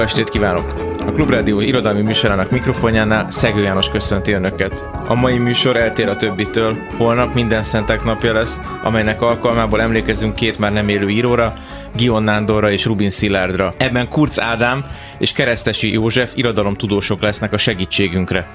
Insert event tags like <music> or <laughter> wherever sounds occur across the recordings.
Jó estét kívánok! A Klubrádió irodalmi műsorának mikrofonjánál Szegő János köszönti Önöket. A mai műsor eltér a többitől, holnap minden szentek napja lesz, amelynek alkalmából emlékezünk két már nem élő íróra, Gion Nándorra és Rubin Szilárdra. Ebben Kurz Ádám és Keresztesi József irodalomtudósok lesznek a segítségünkre.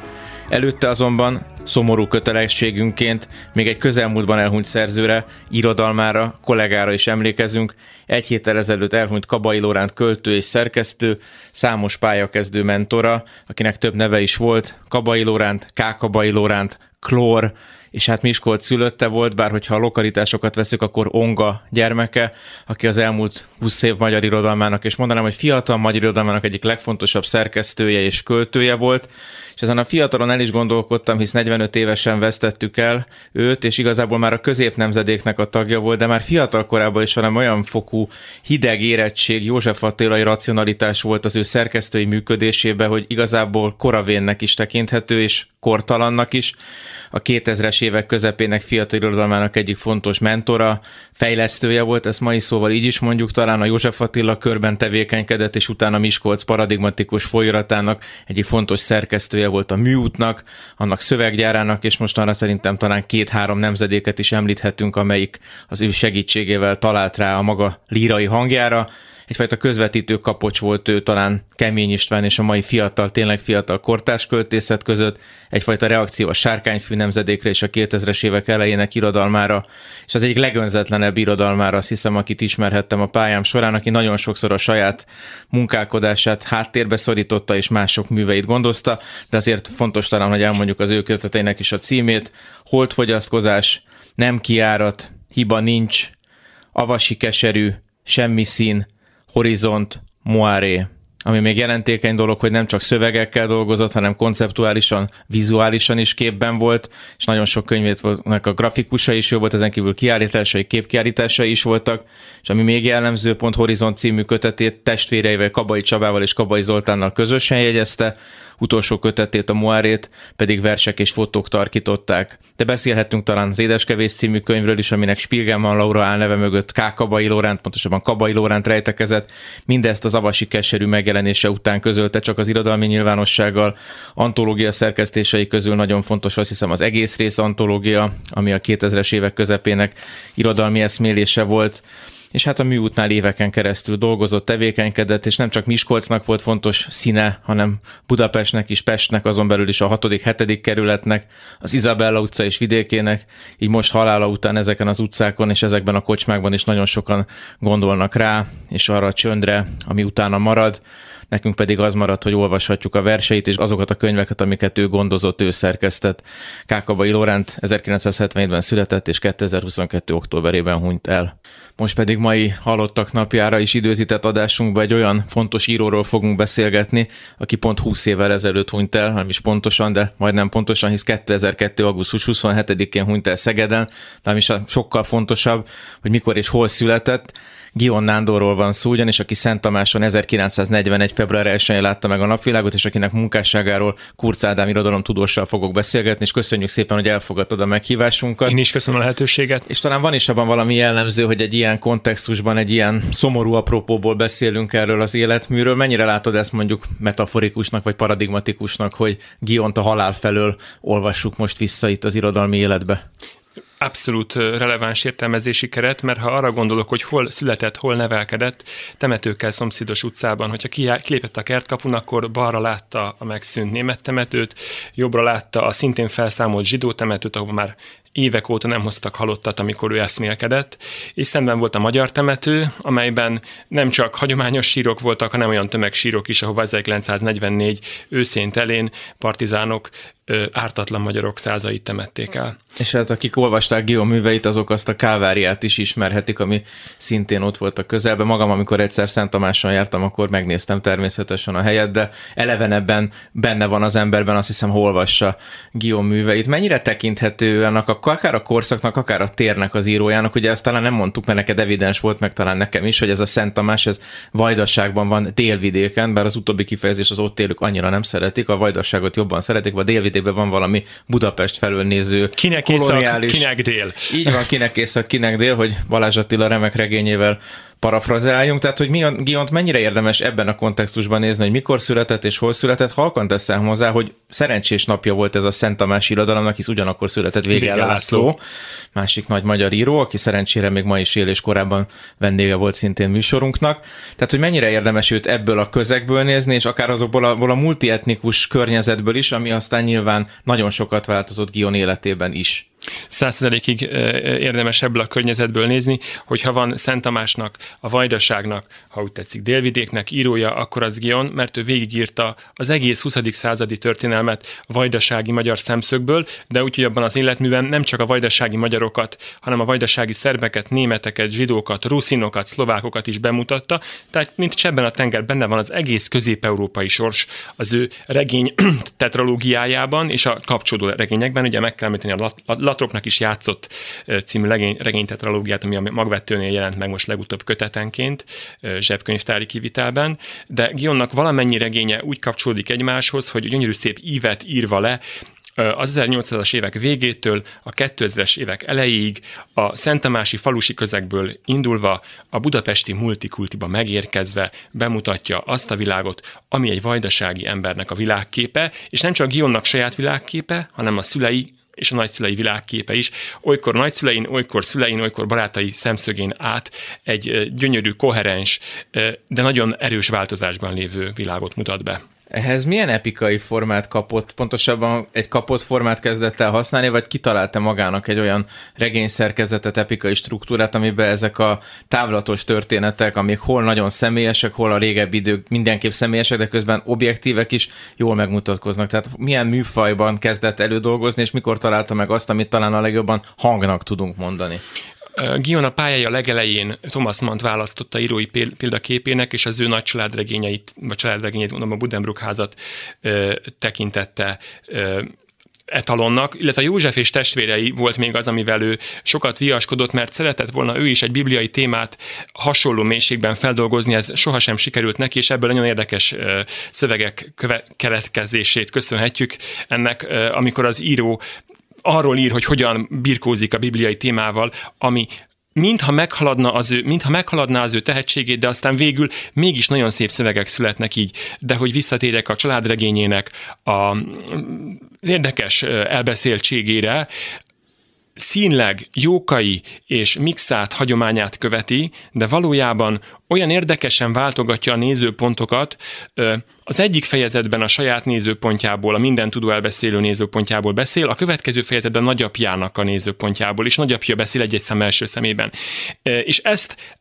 Előtte azonban szomorú kötelességünként még egy közelmúltban elhunyt szerzőre, irodalmára, kollégára is emlékezünk. Egy héttel ezelőtt elhunyt Kabai Lóránt költő és szerkesztő, számos pályakezdő mentora, akinek több neve is volt, Kabai Lóránt, K. Kabai Lóránt, Klór, és hát Miskolc szülötte volt, bár hogyha a lokalitásokat veszük, akkor Onga gyermeke, aki az elmúlt 20 év magyar irodalmának, és mondanám, hogy fiatal magyar irodalmának egyik legfontosabb szerkesztője és költője volt, és ezen a fiatalon el is gondolkodtam, hisz 45 évesen vesztettük el őt, és igazából már a középnemzedéknek a tagja volt, de már fiatal korában is valami olyan fokú hideg érettség, József Attilai racionalitás volt az ő szerkesztői működésében, hogy igazából koravénnek is tekinthető, és kortalannak is. A 2000-es évek közepének fiatal irodalmának egyik fontos mentora, fejlesztője volt, ezt mai szóval így is mondjuk, talán a József Attila körben tevékenykedett, és utána Miskolc paradigmatikus folyóratának egyik fontos szerkesztője volt a műútnak, annak szöveggyárának, és mostanra szerintem talán két-három nemzedéket is említhetünk, amelyik az ő segítségével talált rá a maga lírai hangjára egyfajta közvetítő kapocs volt ő talán Kemény István és a mai fiatal, tényleg fiatal kortárs költészet között, egyfajta reakció a sárkányfű nemzedékre és a 2000-es évek elejének irodalmára, és az egyik legönzetlenebb irodalmára, azt hiszem, akit ismerhettem a pályám során, aki nagyon sokszor a saját munkálkodását háttérbe szorította és mások műveit gondozta, de azért fontos talán, hogy elmondjuk az ő köteteinek is a címét, Holdfogyasztkozás, Nem kiárat, Hiba nincs, Avasi keserű, Semmi szín, Horizont, Moiré, ami még jelentékeny dolog, hogy nem csak szövegekkel dolgozott, hanem konceptuálisan, vizuálisan is képben volt, és nagyon sok könyvét voltnak a grafikusa is jó volt, ezen kívül kiállításai, képkiállításai is voltak, és ami még jellemző pont Horizont című kötetét testvéreivel, Kabai Csabával és Kabai Zoltánnal közösen jegyezte, utolsó kötetét, a Moárét pedig versek és fotók tarkították. De beszélhettünk talán az Édeskevés című könyvről is, aminek Spilgelman Laura álneve mögött K. Kabai Lóránt, pontosabban Kabai Lóránt rejtekezett. Mindezt az Avasi keserű megjelenése után közölte csak az irodalmi nyilvánossággal. Antológia szerkesztései közül nagyon fontos, azt hiszem az egész rész antológia, ami a 2000-es évek közepének irodalmi eszmélése volt és hát a műútnál éveken keresztül dolgozott, tevékenykedett, és nem csak Miskolcnak volt fontos színe, hanem Budapestnek is, Pestnek, azon belül is a 6 hetedik kerületnek, az Izabella utca és vidékének, így most halála után ezeken az utcákon és ezekben a kocsmákban is nagyon sokan gondolnak rá, és arra a csöndre, ami utána marad, nekünk pedig az maradt, hogy olvashatjuk a verseit és azokat a könyveket, amiket ő gondozott, ő szerkesztett. Kákabai Lóránt 1977-ben született, és 2022. októberében hunyt el. Most pedig mai halottak napjára is időzített adásunkban egy olyan fontos íróról fogunk beszélgetni, aki pont 20 évvel ezelőtt hunyt el, nem is pontosan, de majdnem pontosan, hisz 2002. augusztus 27-én hunyt el Szegeden, de is sokkal fontosabb, hogy mikor és hol született. Gion Nándorról van szó, ugyanis aki Szent Tamáson 1941. február 1-én látta meg a napvilágot, és akinek munkásságáról Kurz Ádám irodalom tudóssal fogok beszélgetni, és köszönjük szépen, hogy elfogadtad a meghívásunkat. Én is köszönöm a lehetőséget. És talán van is abban valami jellemző, hogy egy ilyen kontextusban, egy ilyen szomorú apropóból beszélünk erről az életműről. Mennyire látod ezt mondjuk metaforikusnak vagy paradigmatikusnak, hogy Giont a halál felől olvassuk most vissza itt az irodalmi életbe? Abszolút releváns értelmezési keret, mert ha arra gondolok, hogy hol született, hol nevelkedett, temetőkkel szomszédos utcában, hogyha kilépett a kertkapun, akkor balra látta a megszűnt német temetőt, jobbra látta a szintén felszámolt zsidó temetőt, ahol már évek óta nem hoztak halottat, amikor ő eszmélkedett, és szemben volt a magyar temető, amelyben nem csak hagyományos sírok voltak, hanem olyan tömegsírok is, ahova 1944 őszén telén partizánok ártatlan magyarok százait temették el. És hát akik olvasták Gio műveit, azok azt a káváriát is ismerhetik, ami szintén ott volt a közelben. Magam, amikor egyszer Szent Tamáson jártam, akkor megnéztem természetesen a helyet, de elevenebben benne van az emberben, azt hiszem, olvassa Gio műveit. Mennyire tekinthető annak a, akár a korszaknak, akár a térnek az írójának, ugye ezt talán nem mondtuk, mert neked evidens volt, meg talán nekem is, hogy ez a Szent Tamás, ez Vajdaságban van délvidéken, bár az utóbbi kifejezés az ott élők annyira nem szeretik, a Vajdaságot jobban szeretik, vagy a délvidékben van valami Budapest felől néző kinek koloniális... Észak, kinek dél. Így van, kinek észak, kinek dél, hogy Balázs Attila remek regényével parafrazáljunk, tehát hogy mi a Giont mennyire érdemes ebben a kontextusban nézni, hogy mikor született és hol született, halkan teszem hozzá, hogy szerencsés napja volt ez a Szent Tamás irodalomnak, hisz ugyanakkor született Vége László, másik nagy magyar író, aki szerencsére még ma is él, és korábban vendége volt szintén műsorunknak. Tehát, hogy mennyire érdemes őt ebből a közegből nézni, és akár azokból a, a multietnikus környezetből is, ami aztán nyilván nagyon sokat változott Gion életében is százszerzelékig érdemes ebből a környezetből nézni, hogyha van Szent Tamásnak, a Vajdaságnak, ha úgy tetszik, délvidéknek írója, akkor az Gion, mert ő végigírta az egész 20. századi történelmet a vajdasági magyar szemszögből, de úgy, hogy abban az életműben nem csak a vajdasági magyarokat, hanem a vajdasági szerbeket, németeket, zsidókat, ruszinokat, szlovákokat is bemutatta, tehát mint csebben a tenger benne van az egész közép-európai sors az ő regény <clears throat> tetralógiájában és a kapcsolódó regényekben, ugye meg kell említeni a Latroknak is játszott című regény, regénytetralógiát, ami a magvetőnél jelent meg most legutóbb kötetenként, zsebkönyvtári kivitelben, de Gionnak valamennyi regénye úgy kapcsolódik egymáshoz, hogy gyönyörű szép ívet írva le, az 1800-as évek végétől a 2000-es évek elejéig a Szentamási falusi közegből indulva a budapesti multikultiba megérkezve bemutatja azt a világot, ami egy vajdasági embernek a világképe, és nem csak Gionnak saját világképe, hanem a szülei és a nagyszülei világképe is. Olykor nagyszülein, olykor szülein, olykor barátai szemszögén át egy gyönyörű, koherens, de nagyon erős változásban lévő világot mutat be. Ehhez milyen epikai formát kapott? Pontosabban egy kapott formát kezdett el használni, vagy kitalálta magának egy olyan regényszerkezetet, epikai struktúrát, amiben ezek a távlatos történetek, amik hol nagyon személyesek, hol a régebbi idők mindenképp személyesek, de közben objektívek is jól megmutatkoznak. Tehát milyen műfajban kezdett elődolgozni, és mikor találta meg azt, amit talán a legjobban hangnak tudunk mondani? Gion a pályája legelején Thomas Mann választotta írói példaképének, és az ő nagy családregényeit, vagy családregényeit, mondom, a Budenbrook házat tekintette etalonnak, illetve a József és testvérei volt még az, amivel ő sokat viaskodott, mert szeretett volna ő is egy bibliai témát hasonló mélységben feldolgozni, ez sohasem sikerült neki, és ebből nagyon érdekes szövegek keletkezését köszönhetjük ennek, amikor az író arról ír, hogy hogyan birkózik a bibliai témával, ami mintha meghaladna az ő, mintha meghaladná az ő tehetségét, de aztán végül mégis nagyon szép szövegek születnek így. De hogy visszatérek a családregényének a, az érdekes elbeszéltségére, színleg jókai és mixált hagyományát követi, de valójában olyan érdekesen váltogatja a nézőpontokat, az egyik fejezetben a saját nézőpontjából, a minden tudó elbeszélő nézőpontjából beszél, a következő fejezetben nagyapjának a nézőpontjából, és nagyapja beszél egy-egy szem első szemében. És ezt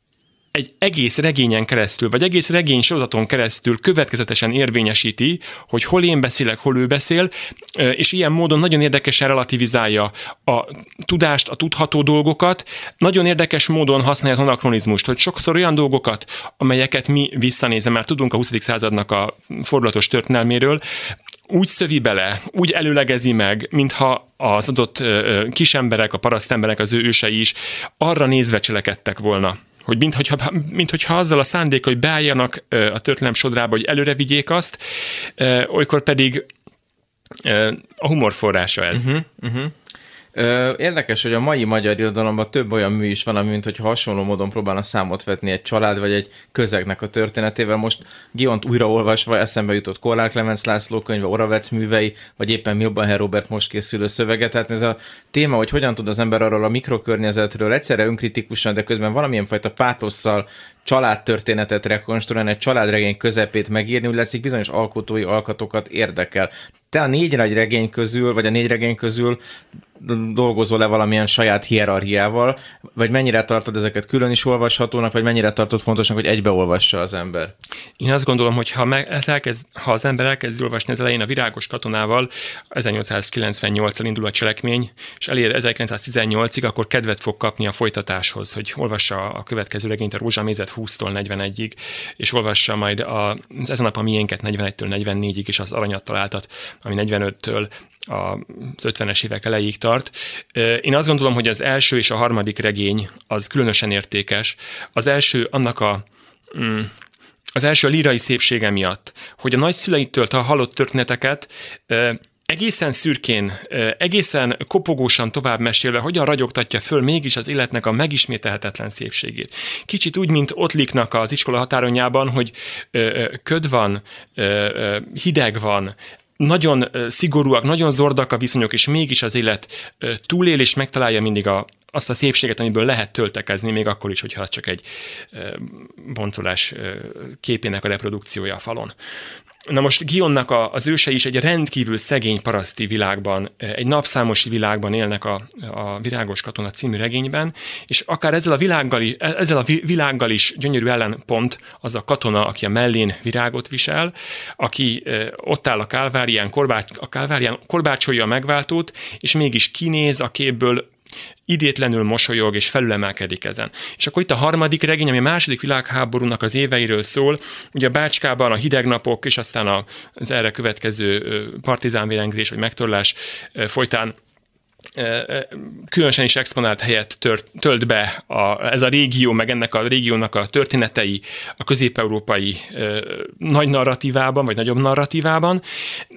egy egész regényen keresztül, vagy egész regény sorozaton keresztül következetesen érvényesíti, hogy hol én beszélek, hol ő beszél, és ilyen módon nagyon érdekesen relativizálja a tudást, a tudható dolgokat, nagyon érdekes módon használja az anakronizmust, hogy sokszor olyan dolgokat, amelyeket mi visszanézem, már tudunk a 20. századnak a fordulatos történelméről, úgy szövi bele, úgy előlegezi meg, mintha az adott kisemberek, a parasztemberek, az ő ősei is arra nézve cselekedtek volna hogy minthogyha, minthogyha azzal a szándék, hogy beálljanak a történelem sodrába, hogy előre vigyék azt, olykor pedig a humor forrása ez. Uh-huh, uh-huh. Érdekes, hogy a mai magyar irodalomban több olyan mű is van, mint hogy hasonló módon próbálna számot vetni egy család vagy egy közegnek a történetével. Most Giont újraolvasva eszembe jutott Korlár Clemens László könyve, Oravec művei, vagy éppen Milbanher Robert most készülő szövege. Tehát ez a téma, hogy hogyan tud az ember arról a mikrokörnyezetről egyszerre önkritikusan, de közben valamilyen fajta pátosszal családtörténetet rekonstruálni, egy családregény közepét megírni, úgy leszik bizonyos alkotói alkatokat érdekel te a négy nagy regény közül, vagy a négy regény közül dolgozol-e valamilyen saját hierarchiával, vagy mennyire tartod ezeket külön is olvashatónak, vagy mennyire tartod fontosnak, hogy egybeolvassa az ember? Én azt gondolom, hogy ha, ez elkezd, ha az ember elkezd olvasni az elején a virágos katonával, 1898-al indul a cselekmény, és elér 1918-ig, akkor kedvet fog kapni a folytatáshoz, hogy olvassa a következő regényt, a Rózsamézet 20-tól 41-ig, és olvassa majd a, az ezen nap a miénket 41-től 44-ig, és az aranyat találtat, ami 45-től az 50-es évek elejéig tart. Én azt gondolom, hogy az első és a harmadik regény az különösen értékes. Az első annak a mm, az első a lírai szépsége miatt, hogy a nagyszüleitől a halott történeteket egészen szürkén, egészen kopogósan tovább mesélve, hogyan ragyogtatja föl mégis az életnek a megismételhetetlen szépségét. Kicsit úgy, mint Ottliknak az iskola határonjában, hogy köd van, hideg van, nagyon szigorúak, nagyon zordak a viszonyok, és mégis az élet túlél, és megtalálja mindig a, azt a szépséget, amiből lehet töltekezni, még akkor is, hogyha csak egy boncolás képének a reprodukciója a falon. Na most Gionnak a, az őse is egy rendkívül szegény paraszti világban, egy napszámos világban élnek a, a Virágos Katona című regényben, és akár ezzel a, világgal, ezzel a világgal is gyönyörű ellenpont az a katona, aki a mellén virágot visel, aki ott áll a kálvárián, korbács, a kálvárián korbácsolja a megváltót, és mégis kinéz a képből idétlenül mosolyog és felülemelkedik ezen. És akkor itt a harmadik regény, ami a második világháborúnak az éveiről szól, ugye a Bácskában a hideg napok, és aztán az erre következő partizánvérengzés vagy megtorlás folytán különösen is exponált helyet tört, tölt be a, ez a régió, meg ennek a régiónak a történetei a közép-európai e, nagy narratívában, vagy nagyobb narratívában.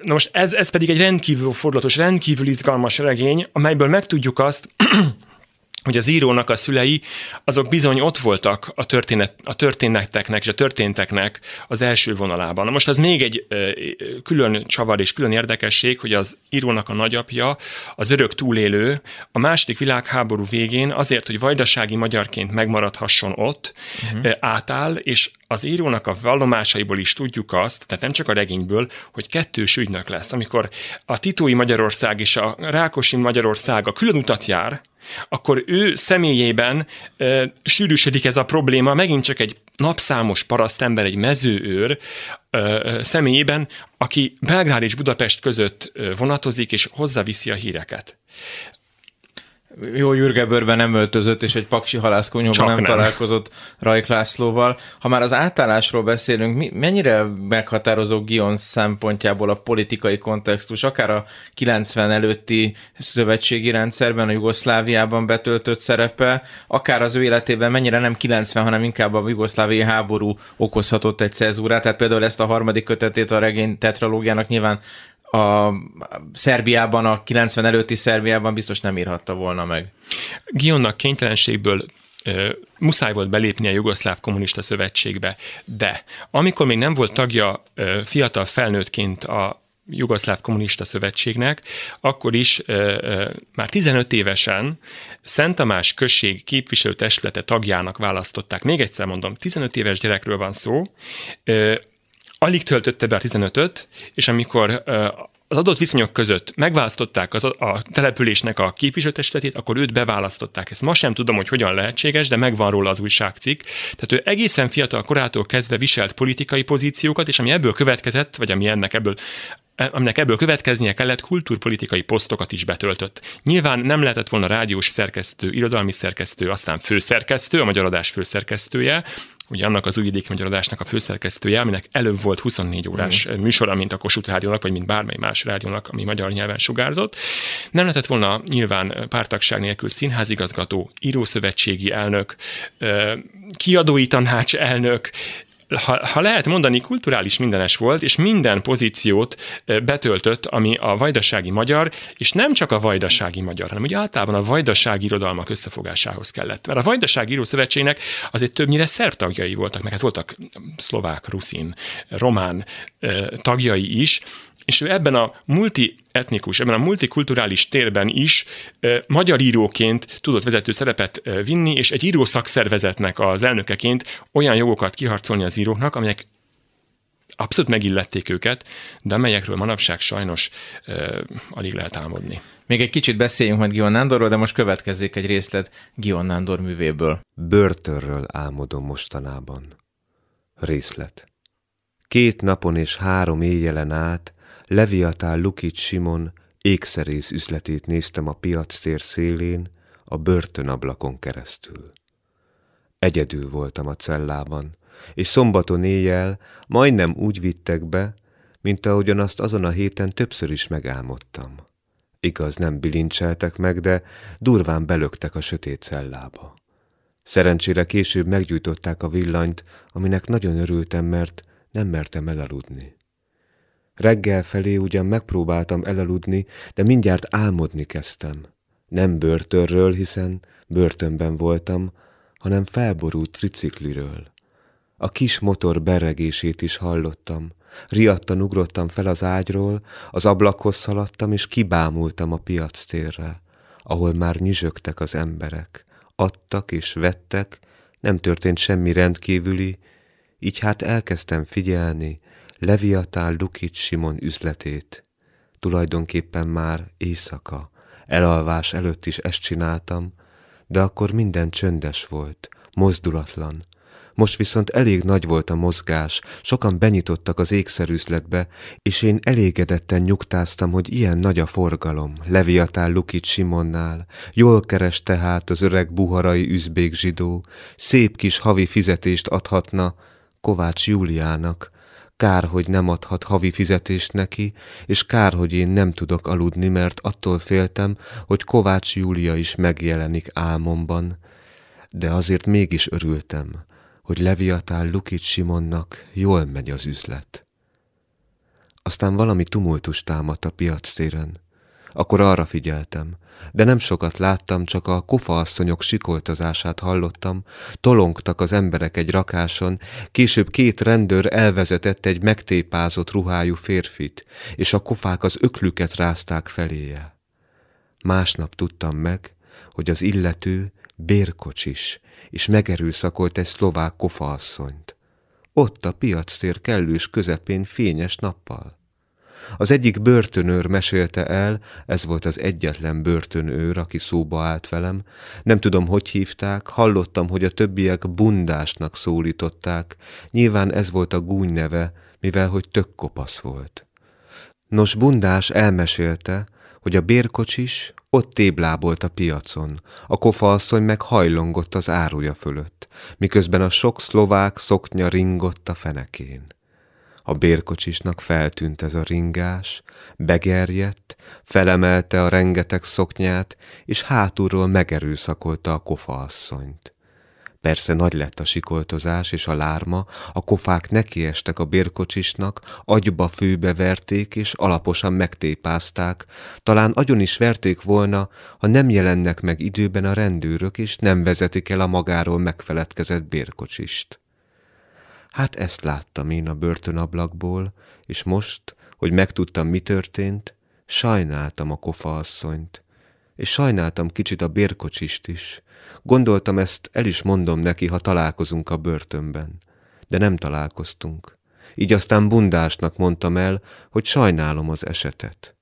Na most ez, ez pedig egy rendkívül fordulatos, rendkívül izgalmas regény, amelyből megtudjuk azt, <clears throat> hogy az írónak a szülei azok bizony ott voltak a, történet, a történeteknek és a történteknek az első vonalában. Na most az még egy külön csavar és külön érdekesség, hogy az írónak a nagyapja, az örök túlélő a második világháború végén azért, hogy vajdasági magyarként megmaradhasson ott, uh-huh. átáll, és az írónak a vallomásaiból is tudjuk azt, tehát nem csak a regényből, hogy kettős ügynök lesz. Amikor a Titói Magyarország és a Rákosi Magyarország a külön utat jár, akkor ő személyében e, sűrűsödik ez a probléma, megint csak egy napszámos parasztember, egy mezőőr e, személyében, aki Belgrád és Budapest között vonatozik, és hozzaviszi a híreket jó Jürgebőrben nem öltözött, és egy paksi halászkonyóban nem, nem találkozott Rajk Lászlóval. Ha már az átállásról beszélünk, mennyire meghatározó Gion szempontjából a politikai kontextus, akár a 90 előtti szövetségi rendszerben, a Jugoszláviában betöltött szerepe, akár az ő életében mennyire nem 90, hanem inkább a jugoszláviai háború okozhatott egy cezúrát, tehát például ezt a harmadik kötetét a regény tetralógiának nyilván a Szerbiában, a 90 előtti Szerbiában biztos nem írhatta volna meg. Gionnak kénytelenségből muszáj volt belépni a Jugoszláv Kommunista Szövetségbe, de amikor még nem volt tagja fiatal felnőttként a Jugoszláv Kommunista Szövetségnek, akkor is már 15 évesen Szent Tamás község képviselőtestülete tagjának választották. Még egyszer mondom, 15 éves gyerekről van szó, alig töltötte be a 15-öt, és amikor az adott viszonyok között megválasztották az, a településnek a képviselőtestületét, akkor őt beválasztották. Ezt ma sem tudom, hogy hogyan lehetséges, de megvan róla az újságcikk. Tehát ő egészen fiatal korától kezdve viselt politikai pozíciókat, és ami ebből következett, vagy ami ennek ebből aminek ebből következnie kellett, kultúrpolitikai posztokat is betöltött. Nyilván nem lehetett volna rádiós szerkesztő, irodalmi szerkesztő, aztán főszerkesztő, a Magyar Adás főszerkesztője, ugye annak az újvidéki magyar adásnak a főszerkesztője, aminek előbb volt 24 órás mm. műsora, mint a Kossuth Rádiónak, vagy mint bármely más rádiónak, ami magyar nyelven sugárzott. Nem lehetett volna nyilván pártagság nélkül színházigazgató, írószövetségi elnök, kiadói tanács elnök, ha, ha lehet mondani, kulturális mindenes volt, és minden pozíciót betöltött, ami a vajdasági magyar, és nem csak a vajdasági magyar, hanem ugye általában a vajdasági irodalmak összefogásához kellett. Mert a Vajdasági Írószövetségnek azért többnyire szerb tagjai voltak, meg hát voltak szlovák, ruszin, román tagjai is, és ő ebben a multietnikus, ebben a multikulturális térben is e, magyar íróként tudott vezető szerepet e, vinni, és egy író szakszervezetnek az elnökeként olyan jogokat kiharcolni az íróknak, amelyek abszolút megillették őket, de amelyekről manapság sajnos uh, alig lehet álmodni. Még egy kicsit beszéljünk majd Gion Nándorról, de most következzék egy részlet Gion Nándor művéből. Börtönről álmodom mostanában. Részlet. Két napon és három éjjelen át Leviatán Lukic Simon ékszerész üzletét néztem a piac tér szélén, a börtönablakon keresztül. Egyedül voltam a cellában, és szombaton éjjel majdnem úgy vittek be, mint ahogyan azt azon a héten többször is megálmodtam. Igaz, nem bilincseltek meg, de durván belöktek a sötét cellába. Szerencsére később meggyújtották a villanyt, aminek nagyon örültem, mert nem mertem elaludni. Reggel felé ugyan megpróbáltam elaludni, de mindjárt álmodni kezdtem. Nem börtönről, hiszen börtönben voltam, hanem felborult tricikliről. A kis motor berregését is hallottam. Riadtan ugrottam fel az ágyról, az ablakhoz szaladtam, és kibámultam a piac térre, ahol már nyüzsögtek az emberek. Adtak és vettek, nem történt semmi rendkívüli, így hát elkezdtem figyelni Leviatán Lukic Simon üzletét. Tulajdonképpen már éjszaka, elalvás előtt is ezt csináltam, de akkor minden csöndes volt, mozdulatlan, most viszont elég nagy volt a mozgás, sokan benyitottak az ékszerüzletbe, és én elégedetten nyugtáztam, hogy ilyen nagy a forgalom, Leviatán Lukit Simonnál, jól keres tehát az öreg buharai üzbék zsidó, szép kis havi fizetést adhatna Kovács Júliának, Kár, hogy nem adhat havi fizetést neki, és kár, hogy én nem tudok aludni, mert attól féltem, hogy Kovács Júlia is megjelenik álmomban. De azért mégis örültem, hogy Leviatán Lukic Simonnak jól megy az üzlet. Aztán valami tumultus támadt a piac téren. Akkor arra figyeltem, de nem sokat láttam, csak a kofaasszonyok sikoltozását hallottam, tolongtak az emberek egy rakáson, később két rendőr elvezetett egy megtépázott ruhájú férfit, és a kofák az öklüket rázták feléje. Másnap tudtam meg, hogy az illető bérkocsis, és megerőszakolt egy szlovák kofaasszonyt. Ott a piactér kellős közepén fényes nappal. Az egyik börtönőr mesélte el, ez volt az egyetlen börtönőr, aki szóba állt velem. Nem tudom, hogy hívták, hallottam, hogy a többiek bundásnak szólították. Nyilván ez volt a gúny neve, mivel hogy tök kopasz volt. Nos, bundás elmesélte, hogy a bérkocsis ott téblábolt a piacon, a kofaasszony meg hajlongott az áruja fölött, miközben a sok szlovák szoknya ringott a fenekén. A bérkocsisnak feltűnt ez a ringás, begerjedt, felemelte a rengeteg szoknyát, és hátulról megerőszakolta a kofaasszonyt. Persze nagy lett a sikoltozás és a lárma, a kofák nekiestek a bérkocsisnak, agyba főbe verték és alaposan megtépázták, talán agyon is verték volna, ha nem jelennek meg időben a rendőrök és nem vezetik el a magáról megfeledkezett bérkocsist. Hát ezt láttam én a börtönablakból, és most, hogy megtudtam, mi történt, sajnáltam a kofaasszonyt, és sajnáltam kicsit a bérkocsist is, Gondoltam ezt, el is mondom neki, ha találkozunk a börtönben. De nem találkoztunk. Így aztán bundásnak mondtam el, hogy sajnálom az esetet.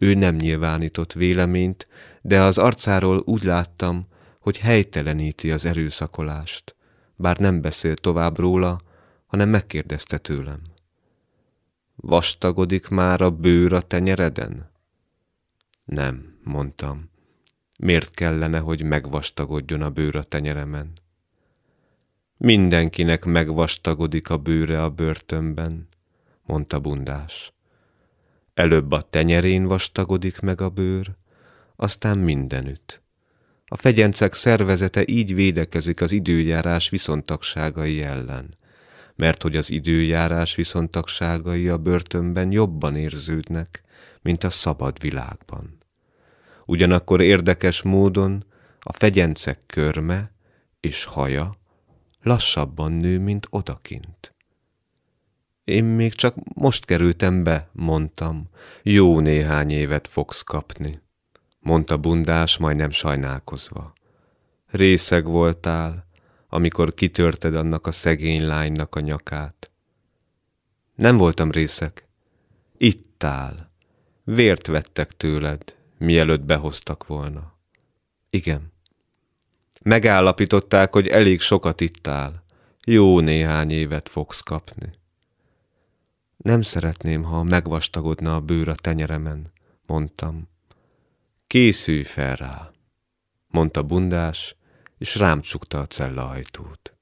Ő nem nyilvánított véleményt, de az arcáról úgy láttam, hogy helyteleníti az erőszakolást, bár nem beszélt tovább róla, hanem megkérdezte tőlem. Vastagodik már a bőr a tenyereden? Nem, mondtam. Miért kellene, hogy megvastagodjon a bőr a tenyeremen? Mindenkinek megvastagodik a bőre a börtönben, mondta bundás. Előbb a tenyerén vastagodik meg a bőr, aztán mindenütt. A fegyencek szervezete így védekezik az időjárás viszontagságai ellen, mert hogy az időjárás viszontagságai a börtönben jobban érződnek, mint a szabad világban. Ugyanakkor érdekes módon a fegyencek körme és haja lassabban nő, mint odakint. Én még csak most kerültem be, mondtam. Jó néhány évet fogsz kapni, mondta bundás, majdnem sajnálkozva. Részeg voltál, amikor kitörted annak a szegény lánynak a nyakát. Nem voltam részek. Itt áll. Vért vettek tőled, mielőtt behoztak volna. Igen. Megállapították, hogy elég sokat itt áll. Jó néhány évet fogsz kapni. Nem szeretném, ha megvastagodna a bőr a tenyeremen, mondtam. Készülj fel rá, mondta bundás, és rám csukta a cella ajtót.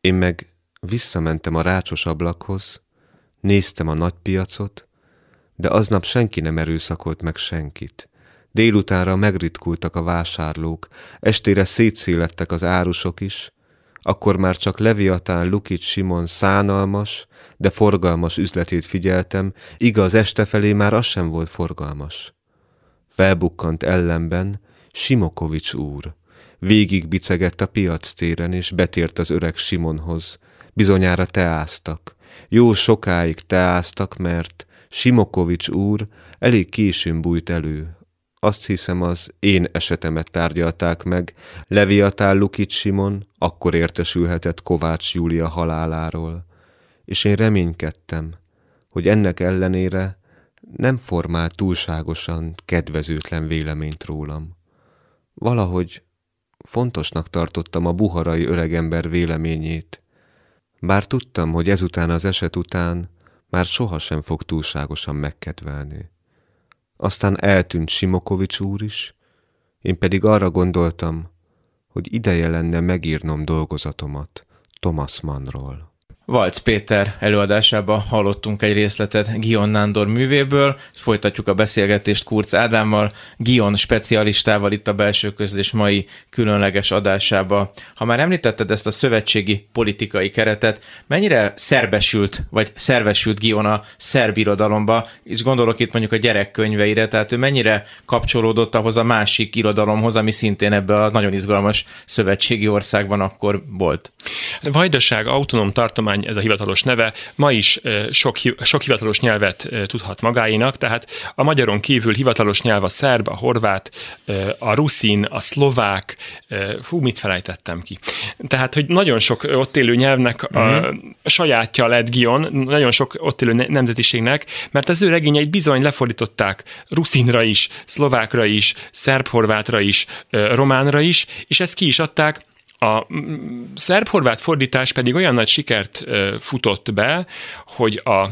Én meg visszamentem a rácsos ablakhoz, néztem a nagypiacot, de aznap senki nem erőszakolt meg senkit. Délutánra megritkultak a vásárlók, estére szétszélettek az árusok is, akkor már csak Leviatán Lukic Simon szánalmas, de forgalmas üzletét figyeltem, igaz, este felé már az sem volt forgalmas. Felbukkant ellenben Simokovics úr. Végig bicegett a piac téren, és betért az öreg Simonhoz. Bizonyára teáztak. Jó sokáig teáztak, mert Simokovics úr elég későn bújt elő. Azt hiszem az én esetemet tárgyalták meg. Leviatál Lukic Simon akkor értesülhetett Kovács Júlia haláláról. És én reménykedtem, hogy ennek ellenére nem formál túlságosan kedvezőtlen véleményt rólam. Valahogy fontosnak tartottam a buharai öregember véleményét, bár tudtam, hogy ezután az eset után már sohasem fog túlságosan megkedvelni. Aztán eltűnt Simokovics úr is, én pedig arra gondoltam, hogy ideje lenne megírnom dolgozatomat Thomas Mannról. Valc Péter előadásába hallottunk egy részletet Gion Nándor művéből, folytatjuk a beszélgetést Kurz Ádámmal, Gion specialistával itt a belső közlés mai különleges adásába. Ha már említetted ezt a szövetségi politikai keretet, mennyire szerbesült, vagy szervesült Gion a szerb irodalomba, és gondolok itt mondjuk a gyerekkönyveire, tehát ő mennyire kapcsolódott ahhoz a másik irodalomhoz, ami szintén ebben a nagyon izgalmas szövetségi országban akkor volt? Vajdaság autonóm tartomány kormány, ez a hivatalos neve, ma is sok, sok hivatalos nyelvet tudhat magáinak, tehát a magyaron kívül hivatalos nyelv a szerb, a horvát, a ruszin, a szlovák, hú, mit felejtettem ki. Tehát, hogy nagyon sok ott élő nyelvnek a uh-huh. sajátja lett Gion, nagyon sok ott élő nemzetiségnek, mert az ő regényeit bizony lefordították ruszinra is, szlovákra is, szerb-horvátra is, románra is, és ezt ki is adták, a szerb-horvát fordítás pedig olyan nagy sikert futott be, hogy a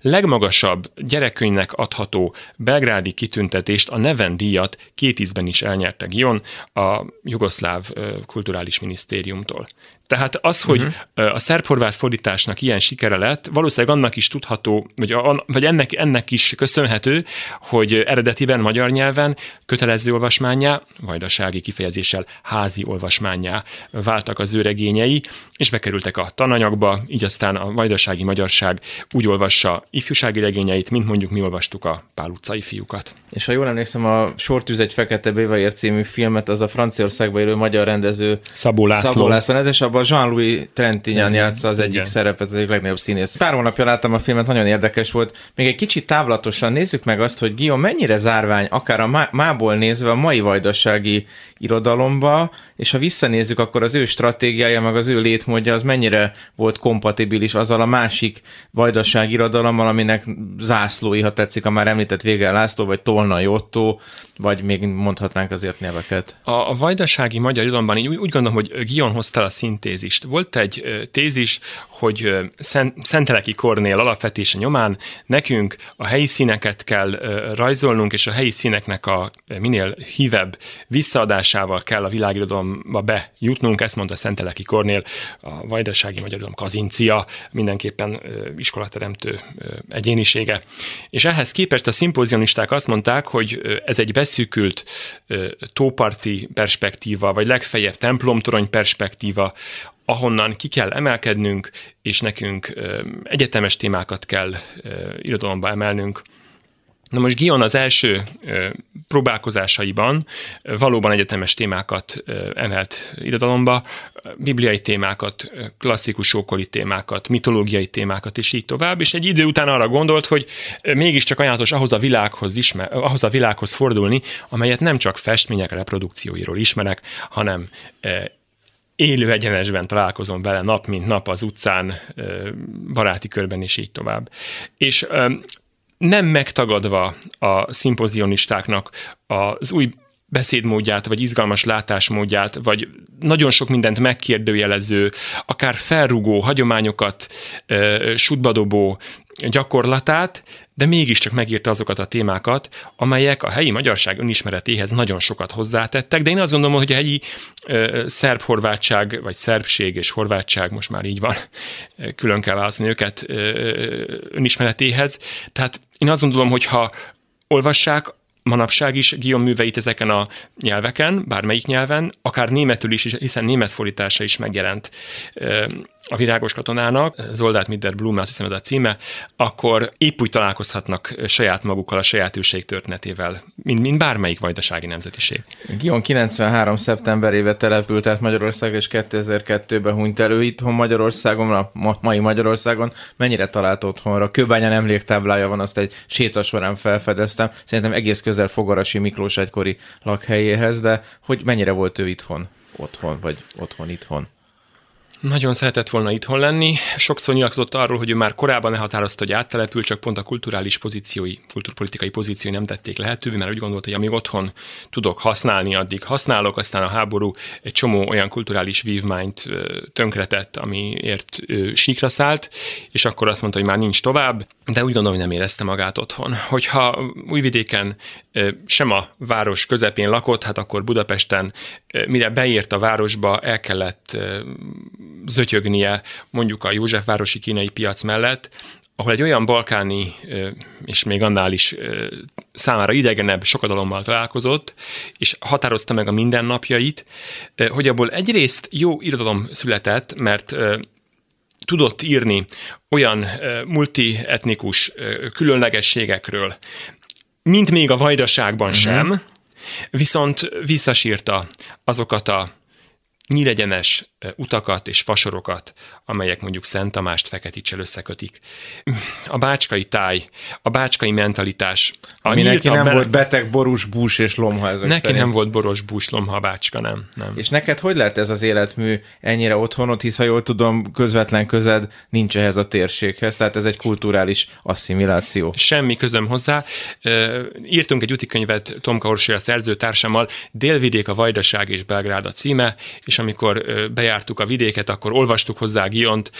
legmagasabb gyerekkönyvnek adható belgrádi kitüntetést, a Neven díjat két ízben is elnyerte Gion a Jugoszláv Kulturális Minisztériumtól. Tehát az, hogy uh-huh. a szerb-horvát fordításnak ilyen sikere lett, valószínűleg annak is tudható, vagy, a, vagy ennek, ennek is köszönhető, hogy eredetiben magyar nyelven kötelező olvasmányá, vajdasági kifejezéssel házi olvasmányá váltak az ő regényei, és bekerültek a tananyagba, így aztán a vajdasági magyarság úgy olvassa ifjúsági regényeit, mint mondjuk mi olvastuk a Pál utcai fiúkat. És ha jól emlékszem, a Sortűz egy fekete bévaér című filmet az a Franciaországban élő magyar rendező Szabó László. Szabó László ez, és abban Jean-Louis Trentignan játsza az egyik Igen. szerepet, az egyik legnagyobb színész. Pár hónapja láttam a filmet, nagyon érdekes volt. Még egy kicsit távlatosan nézzük meg azt, hogy Guillaume mennyire zárvány, akár a mából nézve a mai vajdasági irodalomba, és ha visszanézzük, akkor az ő stratégiája, meg az ő létmódja az mennyire volt kompatibilis azzal a másik vajdaság irodalommal, aminek zászlói, ha tetszik, a már említett Vége László, vagy Tolnai Otto, vagy még mondhatnánk azért neveket. A, a vajdasági magyar irodalomban úgy, úgy gondolom, hogy Gion hozta a szintézist. Volt egy tézis, hogy Szenteleki Kornél alapvetése nyomán nekünk a helyi színeket kell rajzolnunk, és a helyi színeknek a minél hívebb visszaadásával kell a világirodalomba bejutnunk, ezt mondta Szenteleki Kornél, a vajdasági magyar irodalom kazincia, mindenképpen iskolateremtő egyénisége. És ehhez képest a szimpózionisták azt mondták, hogy ez egy beszűkült tóparti perspektíva, vagy legfeljebb templomtorony perspektíva, ahonnan ki kell emelkednünk, és nekünk egyetemes témákat kell irodalomba emelnünk. Na most Gion az első próbálkozásaiban valóban egyetemes témákat emelt irodalomba, bibliai témákat, klasszikus ókori témákat, mitológiai témákat, és így tovább, és egy idő után arra gondolt, hogy mégiscsak ajánlatos ahhoz a világhoz, ismer, ahhoz a világhoz fordulni, amelyet nem csak festmények reprodukcióiról ismerek, hanem élő egyenesben találkozom vele nap mint nap az utcán, baráti körben és így tovább. És nem megtagadva a szimpozionistáknak az új beszédmódját, vagy izgalmas látásmódját, vagy nagyon sok mindent megkérdőjelező, akár felrugó, hagyományokat sutbadobó gyakorlatát, de mégiscsak megírta azokat a témákat, amelyek a helyi magyarság önismeretéhez nagyon sokat hozzátettek, de én azt gondolom, hogy a helyi szerb-horvátság, vagy szerbség és horvátság, most már így van, külön kell választani őket önismeretéhez. Tehát én azt gondolom, hogy ha olvassák, manapság is Guillaume műveit ezeken a nyelveken, bármelyik nyelven, akár németül is, hiszen német fordítása is megjelent a virágos katonának, Zoldát Midder Blum, azt hiszem ez a címe, akkor épp úgy találkozhatnak saját magukkal, a saját őség történetével, mint, mint bármelyik vajdasági nemzetiség. Gion 93. szeptemberében települt át Magyarország, és 2002-ben hunyt elő itthon Magyarországon, a mai Magyarországon. Mennyire talált otthonra? Kőbányán emléktáblája van, azt egy sétasorán felfedeztem. Szerintem egész közel Fogarasi Miklós egykori lakhelyéhez, de hogy mennyire volt ő itthon? Otthon, vagy otthon-itthon? Nagyon szeretett volna itthon lenni. Sokszor nyilatkozott arról, hogy ő már korábban elhatározta, hogy áttelepül, csak pont a kulturális pozíciói, kulturpolitikai pozíciói nem tették lehetővé, mert úgy gondolta, hogy amíg otthon tudok használni, addig használok, aztán a háború egy csomó olyan kulturális vívmányt tönkretett, amiért síkra szállt, és akkor azt mondta, hogy már nincs tovább, de úgy gondolom, hogy nem érezte magát otthon. Hogyha újvidéken sem a város közepén lakott, hát akkor Budapesten, mire beért a városba, el kellett zötyögnie mondjuk a Józsefvárosi kínai piac mellett, ahol egy olyan balkáni, és még annál is számára idegenebb sokadalommal találkozott, és határozta meg a mindennapjait, hogy abból egyrészt jó irodalom született, mert tudott írni olyan multietnikus különlegességekről, mint még a vajdaságban uh-huh. sem, viszont visszasírta azokat a nyílegyenes utakat és fasorokat, amelyek mondjuk Szent Tamást Feketicsel összekötik. A bácskai táj, a bácskai mentalitás. A Ami neki nem bele... volt beteg, borús, bús és lomha ezek Neki szerint. nem volt boros, bús, lomha, bácska, nem, nem. És neked hogy lehet ez az életmű ennyire otthonot, hisz ha jól tudom, közvetlen közed nincs ehhez a térséghez, tehát ez egy kulturális asszimiláció. Semmi közöm hozzá. Írtunk egy utikönyvet Tomka Orsolya szerzőtársammal, Délvidék a Vajdaság és Belgrád a címe, és amikor bejártuk a vidéket, akkor olvastuk hozzá Giont,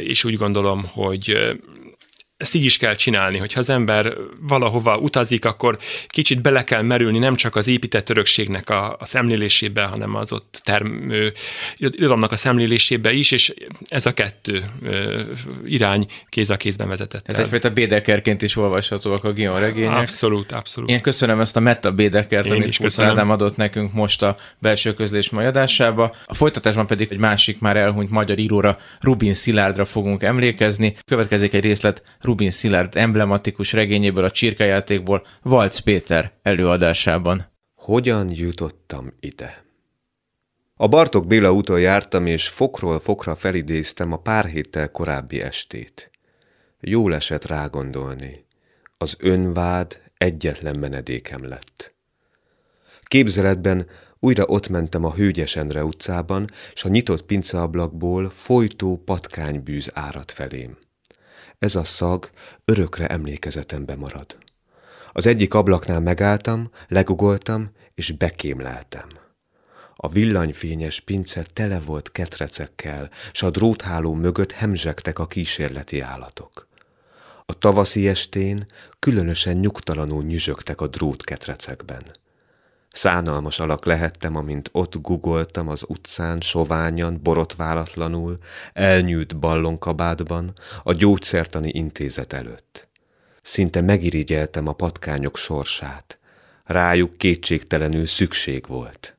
és úgy gondolom, hogy ezt így is kell csinálni, hogyha az ember valahova utazik, akkor kicsit bele kell merülni nem csak az épített örökségnek a, a szemlélésébe, hanem az ott termő irodalomnak a szemlélésébe is, és ez a kettő ö, irány kéz a kézben vezetett Tehát egyfajta Bédekerként is olvashatóak a Gion regények. Abszolút, abszolút. Én köszönöm ezt a Metta Bédekert, amit Kusz Ádám adott nekünk most a belső közlés mai adásába. A folytatásban pedig egy másik már elhunyt magyar íróra, Rubin Szilárdra fogunk emlékezni. Következik egy részlet Rubin Szilárd emblematikus regényéből, a csirkejátékból, Valc Péter előadásában. Hogyan jutottam ide? A Bartok Béla úton jártam, és fokról fokra felidéztem a pár héttel korábbi estét. Jól esett rágondolni. Az önvád egyetlen menedékem lett. Képzeletben újra ott mentem a Hőgyes Endre utcában, s a nyitott pinceablakból folytó patkánybűz árat felém. Ez a szag örökre emlékezetembe marad. Az egyik ablaknál megálltam, legugoltam, és bekémleltem. A villanyfényes pince tele volt ketrecekkel, s a drótháló mögött hemzsegtek a kísérleti állatok. A tavaszi estén különösen nyugtalanul nyüzsögtek a drótketrecekben. Szánalmas alak lehettem, amint ott gugoltam az utcán, soványan, borotválatlanul, elnyűlt ballonkabátban, a gyógyszertani intézet előtt. Szinte megirigyeltem a patkányok sorsát. Rájuk kétségtelenül szükség volt.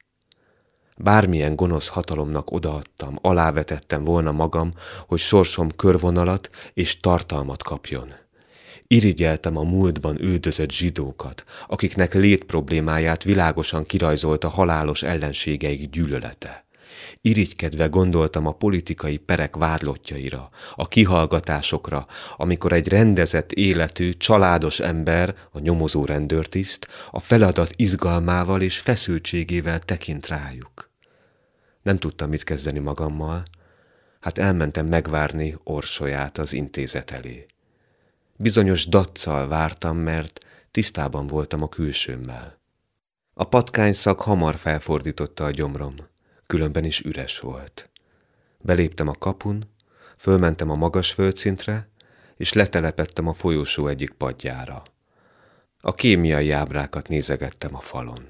Bármilyen gonosz hatalomnak odaadtam, alávetettem volna magam, hogy sorsom körvonalat és tartalmat kapjon – Irigyeltem a múltban üldözött zsidókat, akiknek létproblémáját világosan kirajzolt a halálos ellenségeik gyűlölete. Irigykedve gondoltam a politikai perek vádlottjaira, a kihallgatásokra, amikor egy rendezett életű, családos ember, a nyomozó rendőrtiszt, a feladat izgalmával és feszültségével tekint rájuk. Nem tudtam mit kezdeni magammal, hát elmentem megvárni orsolyát az intézet elé. Bizonyos daccal vártam, mert tisztában voltam a külsőmmel. A patkányszak hamar felfordította a gyomrom, különben is üres volt. Beléptem a kapun, fölmentem a magas földszintre, és letelepettem a folyosó egyik padjára. A kémiai ábrákat nézegettem a falon.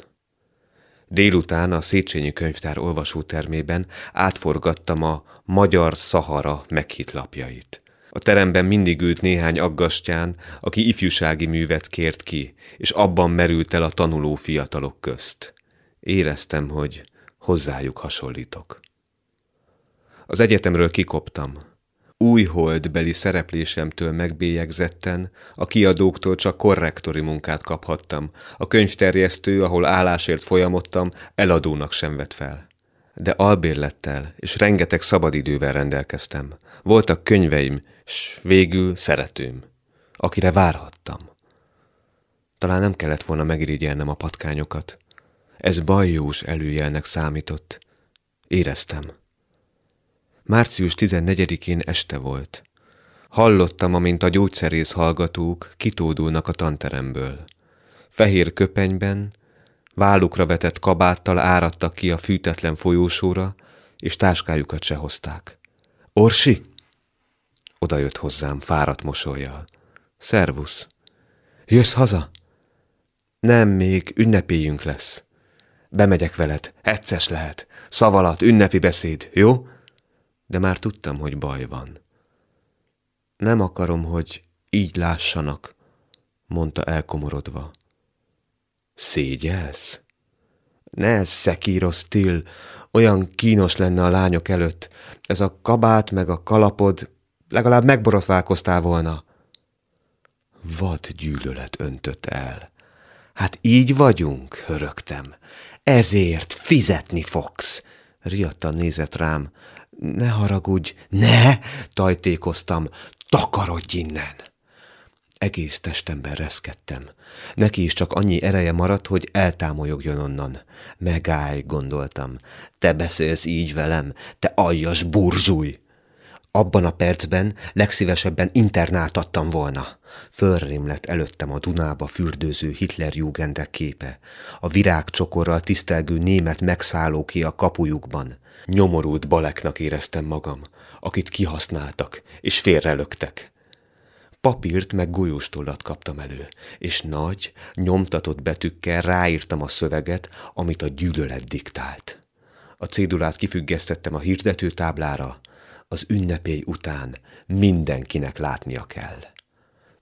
Délután a Széchenyi könyvtár olvasótermében átforgattam a Magyar Szahara meghitlapjait. A teremben mindig ült néhány aggastyán, aki ifjúsági művet kért ki, és abban merült el a tanuló fiatalok közt. Éreztem, hogy hozzájuk hasonlítok. Az egyetemről kikoptam. Új holdbeli szereplésemtől megbélyegzetten, a kiadóktól csak korrektori munkát kaphattam. A könyvterjesztő, ahol állásért folyamodtam, eladónak sem vett fel. De albérlettel és rengeteg szabadidővel rendelkeztem. Voltak könyveim, s végül szeretőm, akire várhattam. Talán nem kellett volna megirigyelnem a patkányokat. Ez bajós előjelnek számított. Éreztem. Március 14-én este volt. Hallottam, amint a gyógyszerész hallgatók kitódulnak a tanteremből. Fehér köpenyben, vállukra vetett kabáttal áradtak ki a fűtetlen folyósóra, és táskájukat se hozták. Orsi! Oda jött hozzám, fáradt mosolyjal. Szervusz! Jössz haza? Nem, még ünnepéjünk lesz. Bemegyek veled, egyszer lehet. Szavalat, ünnepi beszéd, jó? De már tudtam, hogy baj van. Nem akarom, hogy így lássanak, mondta elkomorodva. Szégyelsz? Ne szekírosz, Till, olyan kínos lenne a lányok előtt. Ez a kabát meg a kalapod, legalább megborotválkoztál volna. Vad gyűlölet öntött el. Hát így vagyunk, hörögtem. Ezért fizetni fogsz. Riadtan nézett rám. Ne haragudj, ne, tajtékoztam, takarodj innen. Egész testemben reszkedtem. Neki is csak annyi ereje maradt, hogy eltámolyogjon onnan. Megállj, gondoltam. Te beszélsz így velem, te aljas burzsúj! Abban a percben legszívesebben internáltattam volna. Fölrém lett előttem a Dunába fürdőző Hitlerjugendek képe, a virágcsokorral tisztelgő német megszálló ki a kapujukban. Nyomorult baleknak éreztem magam, akit kihasználtak és félrelöktek. Papírt meg golyóstollat kaptam elő, és nagy, nyomtatott betűkkel ráírtam a szöveget, amit a gyűlölet diktált. A cédulát kifüggesztettem a hirdető táblára, az ünnepély után mindenkinek látnia kell.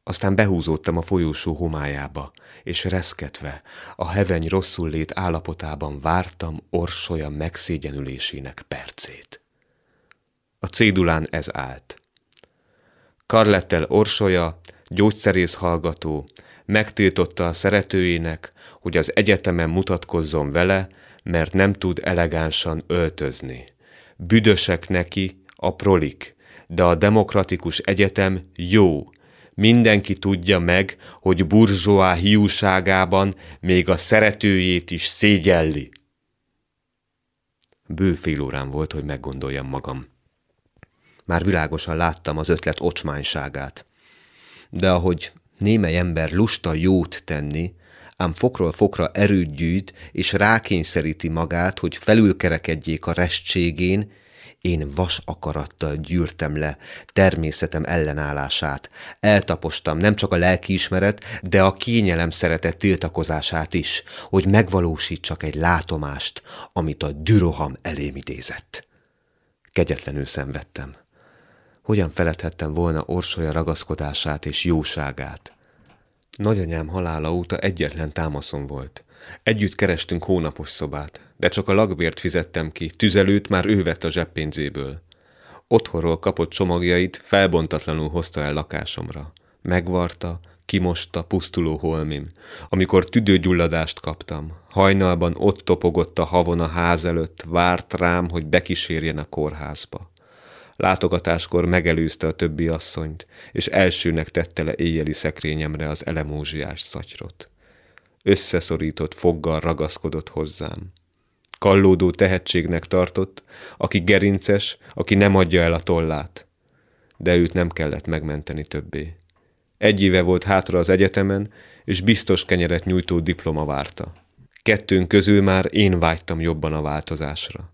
Aztán behúzódtam a folyósó homályába, és reszketve, a heveny rosszul lét állapotában vártam orsolya megszégyenülésének percét. A cédulán ez állt. Karlettel orsolya, gyógyszerész hallgató, megtiltotta a szeretőjének, hogy az egyetemen mutatkozzon vele, mert nem tud elegánsan öltözni. Büdösek neki, a prolik, de a demokratikus egyetem jó. Mindenki tudja meg, hogy burzsóá hiúságában még a szeretőjét is szégyelli. Bő órán volt, hogy meggondoljam magam. Már világosan láttam az ötlet ocsmányságát. De ahogy némely ember lusta jót tenni, ám fokról fokra erőt gyűjt, és rákényszeríti magát, hogy felülkerekedjék a restségén, én vas akarattal gyűrtem le természetem ellenállását. Eltapostam nem csak a lelkiismeret, de a kényelem szeretett tiltakozását is, hogy megvalósítsak egy látomást, amit a düroham elém idézett. Kegyetlenül szenvedtem. Hogyan feledhettem volna orsolya ragaszkodását és jóságát? Nagyanyám halála óta egyetlen támaszom volt. Együtt kerestünk hónapos szobát, de csak a lakbért fizettem ki, tüzelőt már ő vett a zseppénzéből. Otthonról kapott csomagjait felbontatlanul hozta el lakásomra. Megvarta, kimosta pusztuló holmim. Amikor tüdőgyulladást kaptam, hajnalban ott topogott a havon a ház előtt, várt rám, hogy bekísérjen a kórházba. Látogatáskor megelőzte a többi asszonyt, és elsőnek tette le éjjeli szekrényemre az elemózsiás szatyrot összeszorított foggal ragaszkodott hozzám. kallódó tehetségnek tartott, aki gerinces, aki nem adja el a tollát. De őt nem kellett megmenteni többé. Egy éve volt hátra az egyetemen, és biztos kenyeret nyújtó diploma várta. Kettőnk közül már én vágytam jobban a változásra.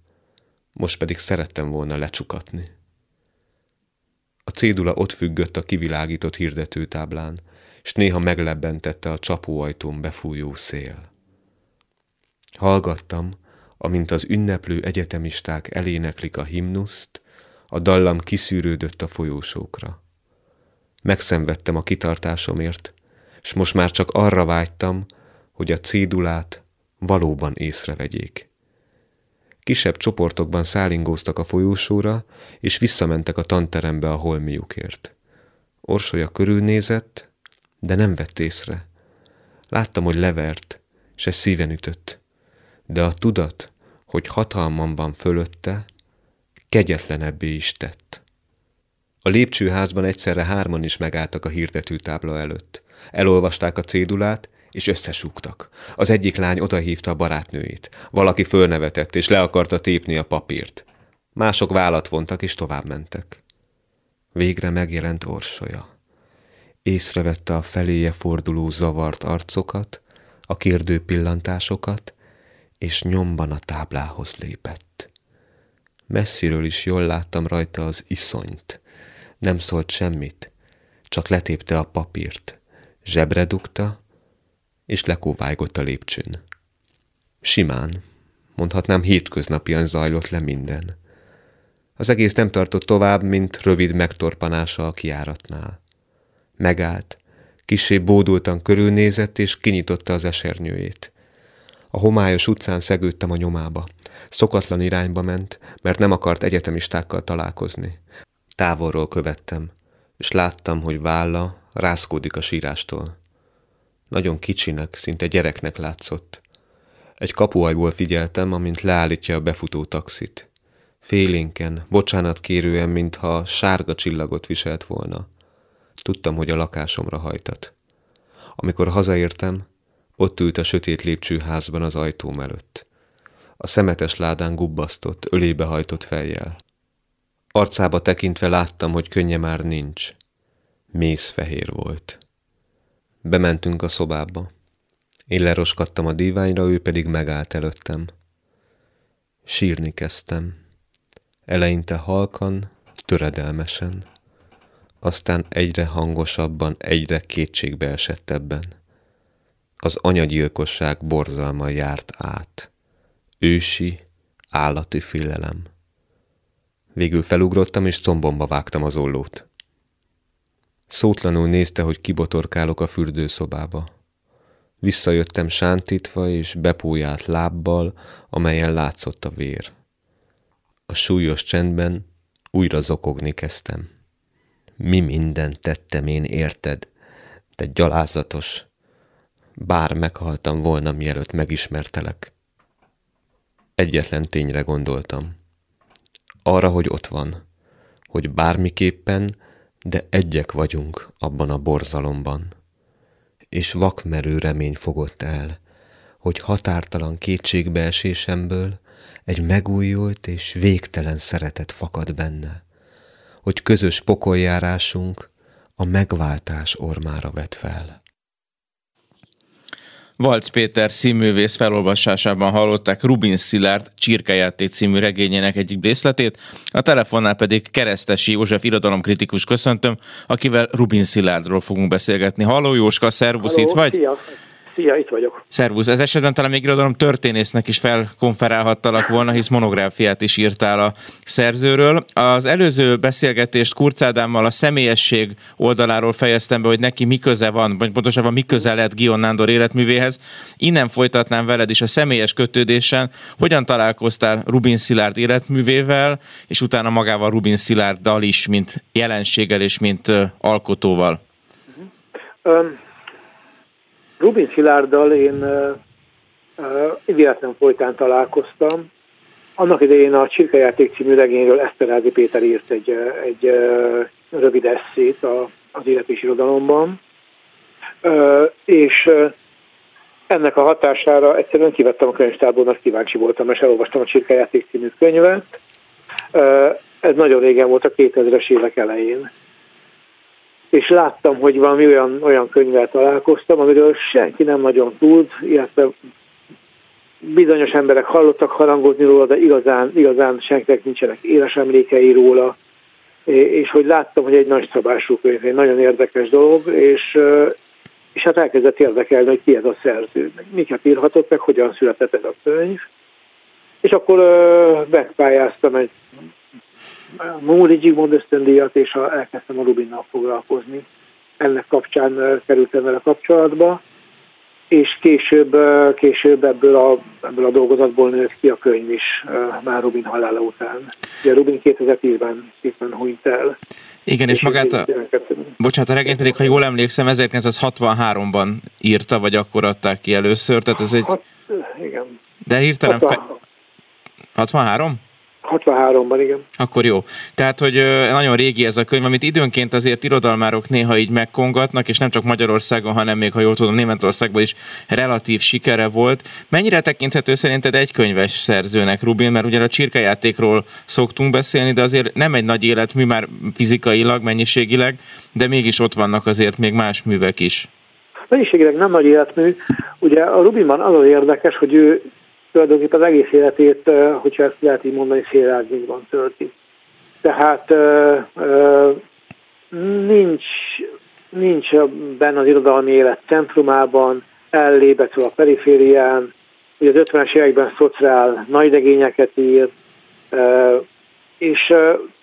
Most pedig szerettem volna lecsukatni. A cédula ott függött a kivilágított hirdetőtáblán, és néha meglebbentette a csapóajtón befújó szél. Hallgattam, amint az ünneplő egyetemisták eléneklik a himnuszt, a dallam kiszűrődött a folyósókra. Megszenvedtem a kitartásomért, és most már csak arra vágytam, hogy a cédulát valóban észrevegyék. Kisebb csoportokban szállingóztak a folyósóra, és visszamentek a tanterembe a holmiukért. Orsolya körülnézett, de nem vett észre. Láttam, hogy levert, és ez szíven ütött. De a tudat, hogy hatalmam van fölötte, kegyetlenebbé is tett. A lépcsőházban egyszerre hárman is megálltak a hirdetőtábla előtt. Elolvasták a cédulát, és összesúgtak. Az egyik lány odahívta a barátnőjét. Valaki fölnevetett, és le akarta tépni a papírt. Mások vállat vontak, és tovább mentek. Végre megjelent orsolya. Észrevette a feléje forduló zavart arcokat, a kérdő pillantásokat, és nyomban a táblához lépett. Messziről is jól láttam rajta az iszonyt. Nem szólt semmit, csak letépte a papírt, zsebre dugta, és lekóvájgott a lépcsőn. Simán, mondhatnám hétköznapian zajlott le minden. Az egész nem tartott tovább, mint rövid megtorpanása a kiáratnál. Megállt, kisé bódultan körülnézett, és kinyitotta az esernyőjét. A homályos utcán szegődtem a nyomába. Szokatlan irányba ment, mert nem akart egyetemistákkal találkozni. Távolról követtem, és láttam, hogy válla rászkódik a sírástól. Nagyon kicsinek, szinte gyereknek látszott. Egy kapuajból figyeltem, amint leállítja a befutó taxit. Félénken, bocsánat kérően, mintha sárga csillagot viselt volna. Tudtam, hogy a lakásomra hajtat. Amikor hazaértem, ott ült a sötét lépcsőházban az ajtóm előtt. A szemetes ládán gubbasztott, ölébe hajtott fejjel. Arcába tekintve láttam, hogy könnye már nincs. Mész fehér volt. Bementünk a szobába. Én leroskadtam a díványra, ő pedig megállt előttem. Sírni kezdtem. Eleinte halkan, töredelmesen. Aztán egyre hangosabban, egyre kétségbe esettebben. Az anyagyilkosság borzalma járt át. Ősi, állati félelem. Végül felugrottam, és combomba vágtam az ollót. Szótlanul nézte, hogy kibotorkálok a fürdőszobába. Visszajöttem sántítva és bepóját lábbal, amelyen látszott a vér. A súlyos csendben újra zokogni kezdtem. Mi mindent tettem én érted, te gyalázatos. Bár meghaltam volna, mielőtt megismertelek. Egyetlen tényre gondoltam. Arra, hogy ott van, hogy bármiképpen de egyek vagyunk abban a borzalomban. És vakmerő remény fogott el, hogy határtalan kétségbeesésemből egy megújult és végtelen szeretet fakad benne, hogy közös pokoljárásunk a megváltás ormára vet fel. Valc Péter színművész felolvasásában hallották Rubin Szilárd Csirkejáték című regényének egyik részletét, a telefonnál pedig Keresztesi József irodalomkritikus köszöntöm, akivel Rubin Szilárdról fogunk beszélgetni. Halló Jóska, szervusz, Halló, itt vagy? Szia. Szia, itt vagyok. Szervusz, ez esetben talán még irodalom történésznek is felkonferálhattalak volna, hisz monográfiát is írtál a szerzőről. Az előző beszélgetést Kurz Ádámmal a személyesség oldaláról fejeztem be, hogy neki mi köze van, vagy pontosabban mi köze lehet Gion Nándor életművéhez. Innen folytatnám veled is a személyes kötődésen. Hogyan találkoztál Rubin Szilárd életművével, és utána magával Rubin Szilárddal is, mint jelenséggel és mint alkotóval? Um Rubin Szilárddal én véletlen folytán találkoztam. Annak idején a Csirkejáték című regényről Eszterázi Péter írt egy, egy rövid eszét az élet és irodalomban. És ennek a hatására egyszerűen kivettem a könyvtárból, mert kíváncsi voltam, és elolvastam a Csirkejáték című könyvet. Ez nagyon régen volt, a 2000-es évek elején. És láttam, hogy valami olyan, olyan könyvvel találkoztam, amiről senki nem nagyon tud, illetve bizonyos emberek hallottak harangozni róla, de igazán, igazán senkinek nincsenek éles emlékei róla, és hogy láttam, hogy egy nagy szabású könyv, egy nagyon érdekes dolog, és, és hát elkezdett érdekelni, hogy ki ez a szerző, miket írhatott, meg hogyan született ez a könyv. És akkor megpályáztam egy Móri Zsigmond ösztöndíjat, és elkezdtem a Rubinnal foglalkozni. Ennek kapcsán kerültem vele kapcsolatba, és később, később ebből, a, ebből a dolgozatból nőtt ki a könyv is már Rubin halála után. Ugye Rubin 2010-ben, 2010-ben hunyt el. Igen, és, és magát a... Bocsánat, a regényt pedig, ha jól emlékszem, 1963-ban írta, vagy akkor adták ki először, tehát ez egy... Hat, igen. De hirtelen... 63. Fe... 63? 63-ban, igen. Akkor jó. Tehát, hogy nagyon régi ez a könyv, amit időnként azért irodalmárok néha így megkongatnak, és nem csak Magyarországon, hanem még, ha jól tudom, Németországban is relatív sikere volt. Mennyire tekinthető szerinted egy könyves szerzőnek, Rubin? Mert ugye a csirkejátékról szoktunk beszélni, de azért nem egy nagy életmű már fizikailag, mennyiségileg, de mégis ott vannak azért még más művek is. Mennyiségileg nem nagy életmű. Ugye a Rubinban az az érdekes, hogy ő tulajdonképpen az egész életét, hogyha ezt lehet így mondani, szélárnyékban tölti. Tehát nincs, nincs benne az irodalmi élet centrumában, ellébetül a periférián, ugye az 50-es években szociál nagyregényeket ír, és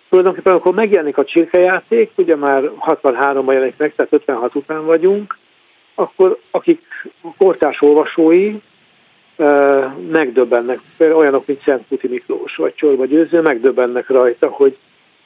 tulajdonképpen akkor megjelenik a csirkejáték, ugye már 63-ban jelenik meg, tehát 56 után vagyunk, akkor akik kortárs olvasói, megdöbbennek, olyanok, mint Szent Puti Miklós vagy Csorba Győző, megdöbbennek rajta, hogy,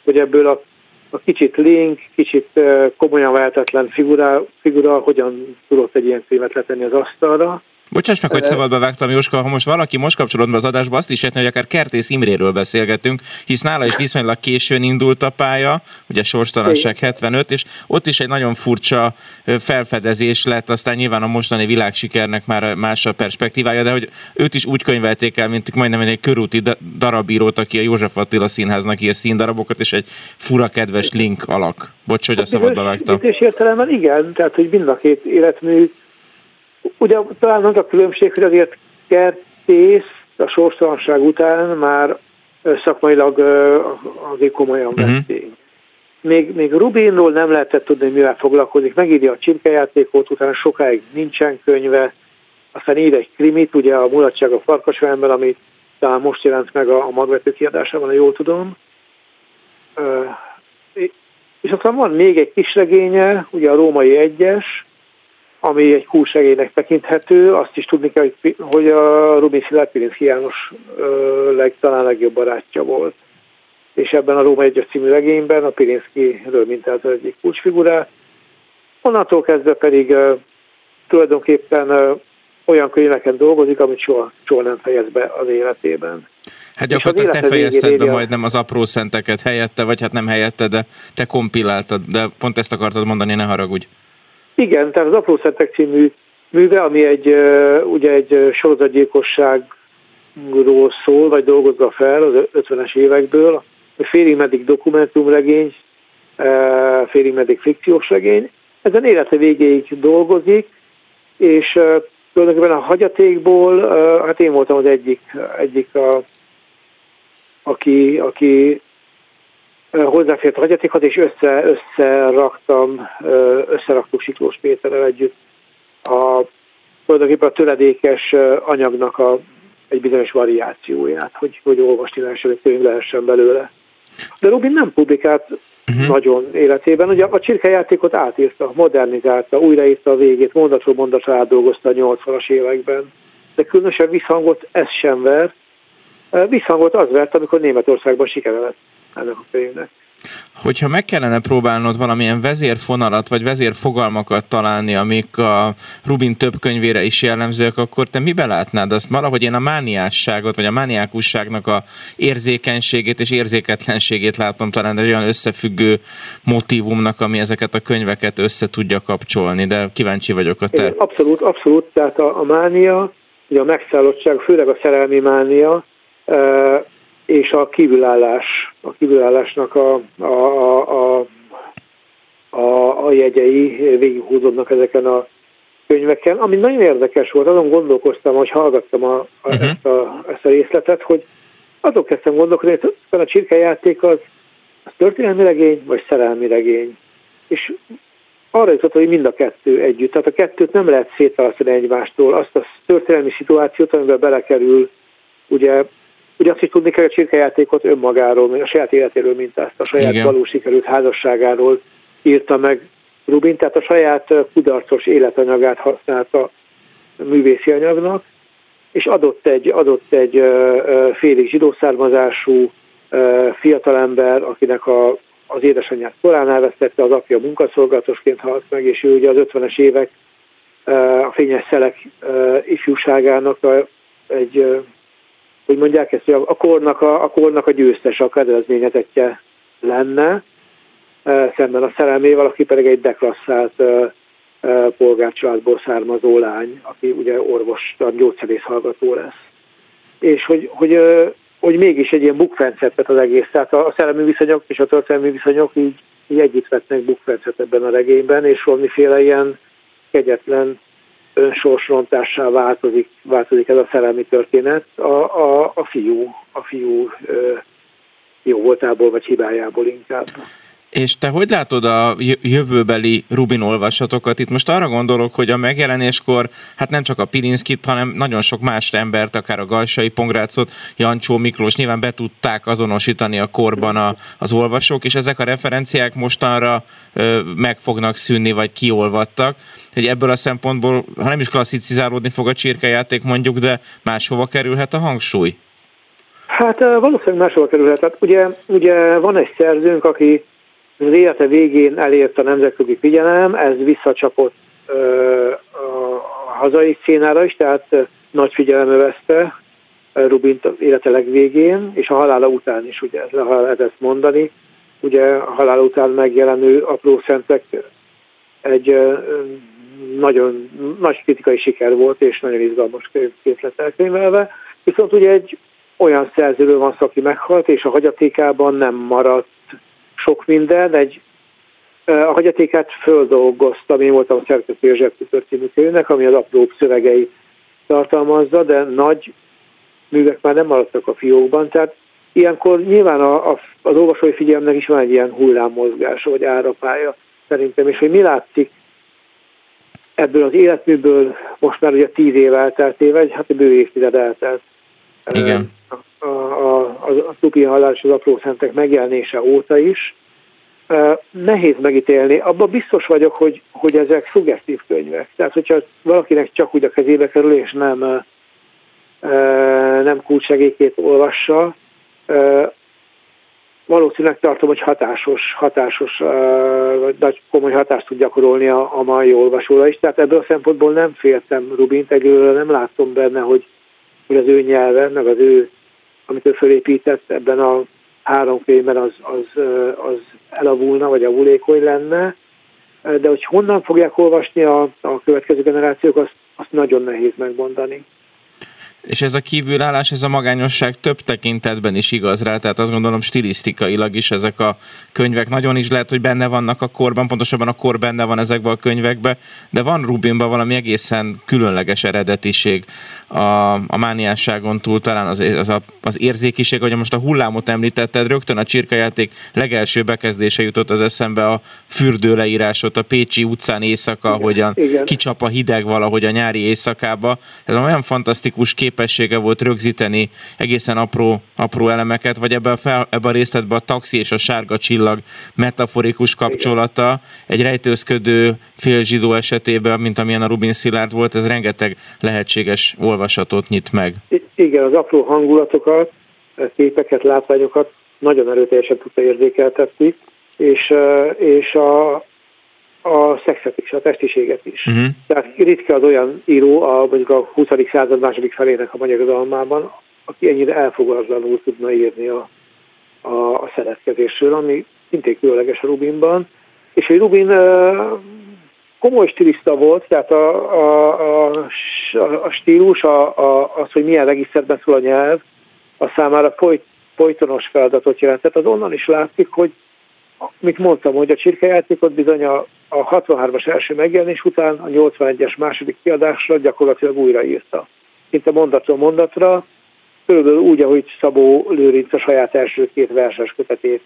hogy ebből a, a kicsit link, kicsit komolyan vehetetlen figura, figura hogyan tudott egy ilyen filmet letenni az asztalra, Bocsáss meg, hogy szabadba vágtam, Jóska, ha most valaki most kapcsolódva az adásba, azt is érteni, hogy akár Kertész Imréről beszélgetünk, hisz nála is viszonylag későn indult a pálya, ugye sorstalanság 75, és ott is egy nagyon furcsa felfedezés lett, aztán nyilván a mostani világsikernek már más a perspektívája, de hogy őt is úgy könyvelték el, mint majdnem egy körúti darabírót, aki a József Attila színháznak ír színdarabokat, és egy fura kedves link alak. Bocs, hogy a szabadba vágtam. És értelemben igen, tehát hogy mind a két életmű Ugye talán az a különbség, hogy azért kertész a sorstalanság után már szakmailag azért komolyan uh-huh. vették. Még, még Rubinról nem lehetett tudni, mivel foglalkozik. Megírja a csimkejátékot, utána sokáig nincsen könyve, aztán ír egy krimit, ugye a mulatság a farkasványban, ami talán most jelent meg a, a magvető kiadásában, ha jól tudom. És aztán van még egy kis regénye, ugye a római egyes, ami egy kúsegélynek tekinthető. Azt is tudni kell, hogy, hogy a Rubin Szilárd Pirinszki János leg, talán legjobb barátja volt. És ebben a Róma egyes című regényben a Pirinszkiről mint az egyik kulcsfigurát. Onnantól kezdve pedig tulajdonképpen olyan könyveken dolgozik, amit soha, soha nem fejez be az életében. Hát gyakorlatilag te fejezted be majdnem az apró szenteket helyette, vagy hát nem helyette, de te kompiláltad, de pont ezt akartad mondani, ne haragudj. Igen, tehát az Apró Szentek című műve, ami egy, ugye egy sorozatgyilkosságról szól, vagy dolgozza fel az 50-es évekből, félig meddig dokumentumregény, félig meddig fikciós regény. Ezen élete végéig dolgozik, és tulajdonképpen a hagyatékból, hát én voltam az egyik, egyik a, aki, aki hozzáfért a hagyatékhoz, és össze, összeraktam, összeraktuk Siklós Péterrel együtt a, tulajdonképpen a töredékes anyagnak a, egy bizonyos variációját, hogy, hogy olvasni lehessen, hogy könyv lehessen belőle. De Rubin nem publikált uh-huh. nagyon életében. Ugye a csirkejátékot átírta, modernizálta, újraírta a végét, mondatról mondatra átdolgozta a 80-as években. De különösen visszhangot ez sem vert. Visszhangot az vert, amikor Németországban sikere lett ennek a könyvnek. Hogyha meg kellene próbálnod valamilyen vezérfonalat, vagy vezérfogalmakat találni, amik a Rubin több könyvére is jellemzők, akkor te mibe látnád azt? Valahogy én a mániásságot, vagy a mániákusságnak a érzékenységét és érzéketlenségét látom talán egy olyan összefüggő motivumnak, ami ezeket a könyveket össze tudja kapcsolni, de kíváncsi vagyok a te. Abszolút, abszolút. Tehát a, a mánia, ugye a megszállottság, főleg a szerelmi mánia, és a kívülállás, a kívülállásnak a, a, a, a, a, a jegyei végighúzódnak ezeken a könyveken, ami nagyon érdekes volt, azon gondolkoztam, hogy hallgattam a, a, uh-huh. ezt, a, ezt a részletet, hogy azok kezdtem gondolkodni, hogy a csirkejáték az, az történelmi regény, vagy szerelmi regény. És arra jutott, hogy mind a kettő együtt. Tehát a kettőt nem lehet szétválasztani egymástól. Azt a történelmi szituációt, amiben belekerül ugye Ugye azt is tudni kell, a csirkejátékot önmagáról, a saját életéről mintázta, a saját Igen. valós sikerült házasságáról írta meg Rubin, tehát a saját kudarcos életanyagát használta művészi anyagnak, és adott egy, adott egy félig zsidó származású fiatalember, akinek a, az édesanyját korán elvesztette, az apja munkaszolgálatosként halt meg, és ő ugye az 50-es évek a fényes szelek ifjúságának a, egy hogy mondják ezt, hogy a kornak a, a, kornak a győztes, a kedvezményezetje lenne, e, szemben a szerelmével, aki pedig egy deklasszált e, e, polgárcsaládból származó lány, aki ugye orvos, gyógyszerész hallgató lesz. És hogy, hogy, hogy mégis egy ilyen bukfencet az egész, tehát a szerelmi viszonyok és a történelmi viszonyok így, így együtt vetnek bukfencet ebben a regényben, és valamiféle ilyen kegyetlen önsorsrontássá változik, változik ez a szerelmi történet a, a, a fiú, a fiú jó voltából vagy hibájából inkább. És te hogy látod a jövőbeli Rubin olvasatokat? Itt most arra gondolok, hogy a megjelenéskor hát nem csak a Pilinszkit, hanem nagyon sok más embert, akár a Galsai Pongrácot, Jancsó Miklós nyilván be tudták azonosítani a korban a, az olvasók, és ezek a referenciák mostanra ö, meg fognak szűnni, vagy kiolvadtak. Hogy ebből a szempontból, ha nem is klasszicizálódni fog a csirkejáték mondjuk, de máshova kerülhet a hangsúly? Hát valószínűleg máshova kerülhet. Hát ugye, ugye van egy szerzőnk, aki az élete végén elért a nemzetközi figyelem, ez visszacsapott a hazai szénára is, tehát nagy figyelem övezte Rubint élete legvégén, és a halála után is, ugye lehet ezt mondani. Ugye a halála után megjelenő apró szentek egy nagyon nagy kritikai siker volt, és nagyon izgalmas könyvként lett elkönyvelve. Viszont ugye egy olyan szerzőről van szó, aki meghalt, és a hagyatékában nem maradt sok minden, egy a hagyatékát földolgoztam, én voltam a szerkesztő a Zsebtükör című könyvnek, ami az apróbb szövegeit tartalmazza, de nagy művek már nem maradtak a fiókban, tehát ilyenkor nyilván a, a, az olvasói figyelemnek is van egy ilyen hullámmozgása, vagy árapája szerintem, és hogy mi látszik ebből az életműből most már ugye tíz év elteltével, hát bő évtized eltelt. Igen a, a, a, a Tupi halál és az apró szentek megjelenése óta is. Nehéz megítélni. Abban biztos vagyok, hogy, hogy ezek szuggesztív könyvek. Tehát, hogyha valakinek csak úgy a kezébe kerül, és nem, nem kulcssegélyként olvassa, valószínűleg tartom, hogy hatásos, hatásos, vagy nagy komoly hatást tud gyakorolni a, a mai olvasóra is. Tehát ebből a szempontból nem féltem Rubint, egyelőre nem látom benne, hogy, hogy az ő nyelve, meg az ő amit ő felépített ebben a három könyvben, az, az, az elavulna, vagy avulékony lenne, de hogy honnan fogják olvasni a, a következő generációk, azt, azt nagyon nehéz megmondani. És ez a kívülállás, ez a magányosság több tekintetben is igaz rá, tehát azt gondolom stilisztikailag is ezek a könyvek nagyon is lehet, hogy benne vannak a korban, pontosabban a kor benne van ezekben a könyvekben, de van Rubinban valami egészen különleges eredetiség a, a mániásságon túl, talán az, az, a, az érzékiség, hogy most a hullámot említetted, rögtön a csirkajáték legelső bekezdése jutott az eszembe a fürdő leírásot, a Pécsi utcán éjszaka, igen, hogyan igen. kicsap a hideg valahogy a nyári éjszakába. Ez olyan fantasztikus kép képessége volt rögzíteni egészen apró, apró elemeket, vagy ebben a, fel, ebbe a részletben a taxi és a sárga csillag metaforikus kapcsolata egy rejtőzködő félzsidó esetében, mint amilyen a Rubin Szilárd volt, ez rengeteg lehetséges olvasatot nyit meg. Igen, az apró hangulatokat, képeket, látványokat nagyon erőteljesen tudta érzékeltetni, és, és a, a szexet is, a testiséget is. Uh-huh. Tehát ritka az olyan író, a, mondjuk a 20. század második felének a magyar irodalmában, aki ennyire elfogadatlanul tudna írni a, a, a szeretkezésről, ami szintén különleges a Rubinban. És hogy Rubin komoly stilista volt, tehát a, a, a, a stílus, a, a, az, hogy milyen regiszterben szól a nyelv, a számára folyt, folytonos feladatot jelentett. Az onnan is látszik, hogy mit mondtam, hogy a csirkejátékot bizony a, a 63-as első megjelenés után a 81-es második kiadásra gyakorlatilag újraírta. Szinte mondatról mondatra, körülbelül úgy, ahogy Szabó Lőrinc a saját első két verses kötetét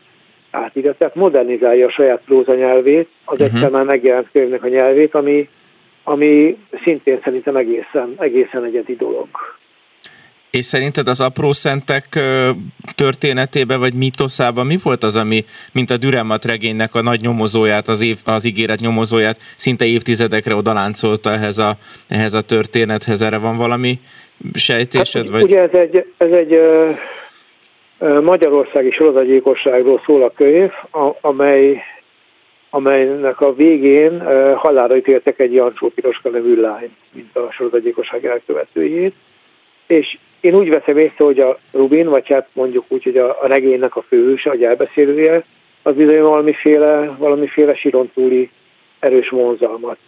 átírja, tehát modernizálja a saját próza nyelvét, az uh-huh. egyszer már megjelent könyvnek a nyelvét, ami, ami szintén szerintem egészen, egészen egyedi dolog. És szerinted az apró szentek történetében, vagy mitoszában mi volt az, ami, mint a Düremat regénynek a nagy nyomozóját, az, év, az ígéret nyomozóját szinte évtizedekre odaláncolta ehhez a, ehhez a történethez? Erre van valami sejtésed? Hát, vagy? Ugye ez egy, ez egy magyarországi sorozatgyilkosságról szól a könyv, amely, amelynek a végén halára ítéltek egy Jancsó Piroska nevű lány, mint a sorozatgyilkosság elkövetőjét. És én úgy veszem észre, hogy a Rubin, vagy hát mondjuk úgy, hogy a, a regénynek a főhőse, a elbeszélője, az bizony valamiféle, valamiféle síron túli erős vonzalmat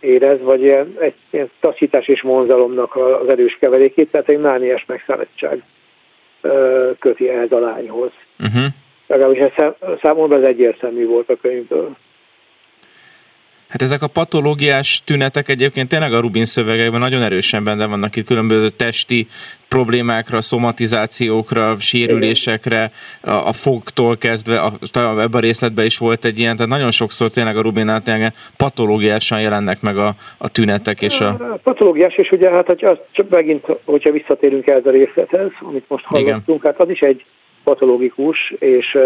érez, vagy ilyen, egy ilyen taszítás és vonzalomnak az erős keverékét, tehát egy mániás megszállítság köti ehhez a lányhoz. Uh-huh. Legalábbis ez számomra ez egyértelmű volt a könyvből. Hát ezek a patológiás tünetek egyébként tényleg a Rubin szövegekben nagyon erősen benne vannak itt különböző testi problémákra, szomatizációkra, sérülésekre, a, fogtól kezdve, a, ebben a részletben is volt egy ilyen, tehát nagyon sokszor tényleg a Rubinnál tényleg patológiásan jelennek meg a, a tünetek. És a... a patológiás, és ugye hát hogy csak megint, hogyha visszatérünk el a részlethez, amit most hallottunk, Igen. hát az is egy patológikus, és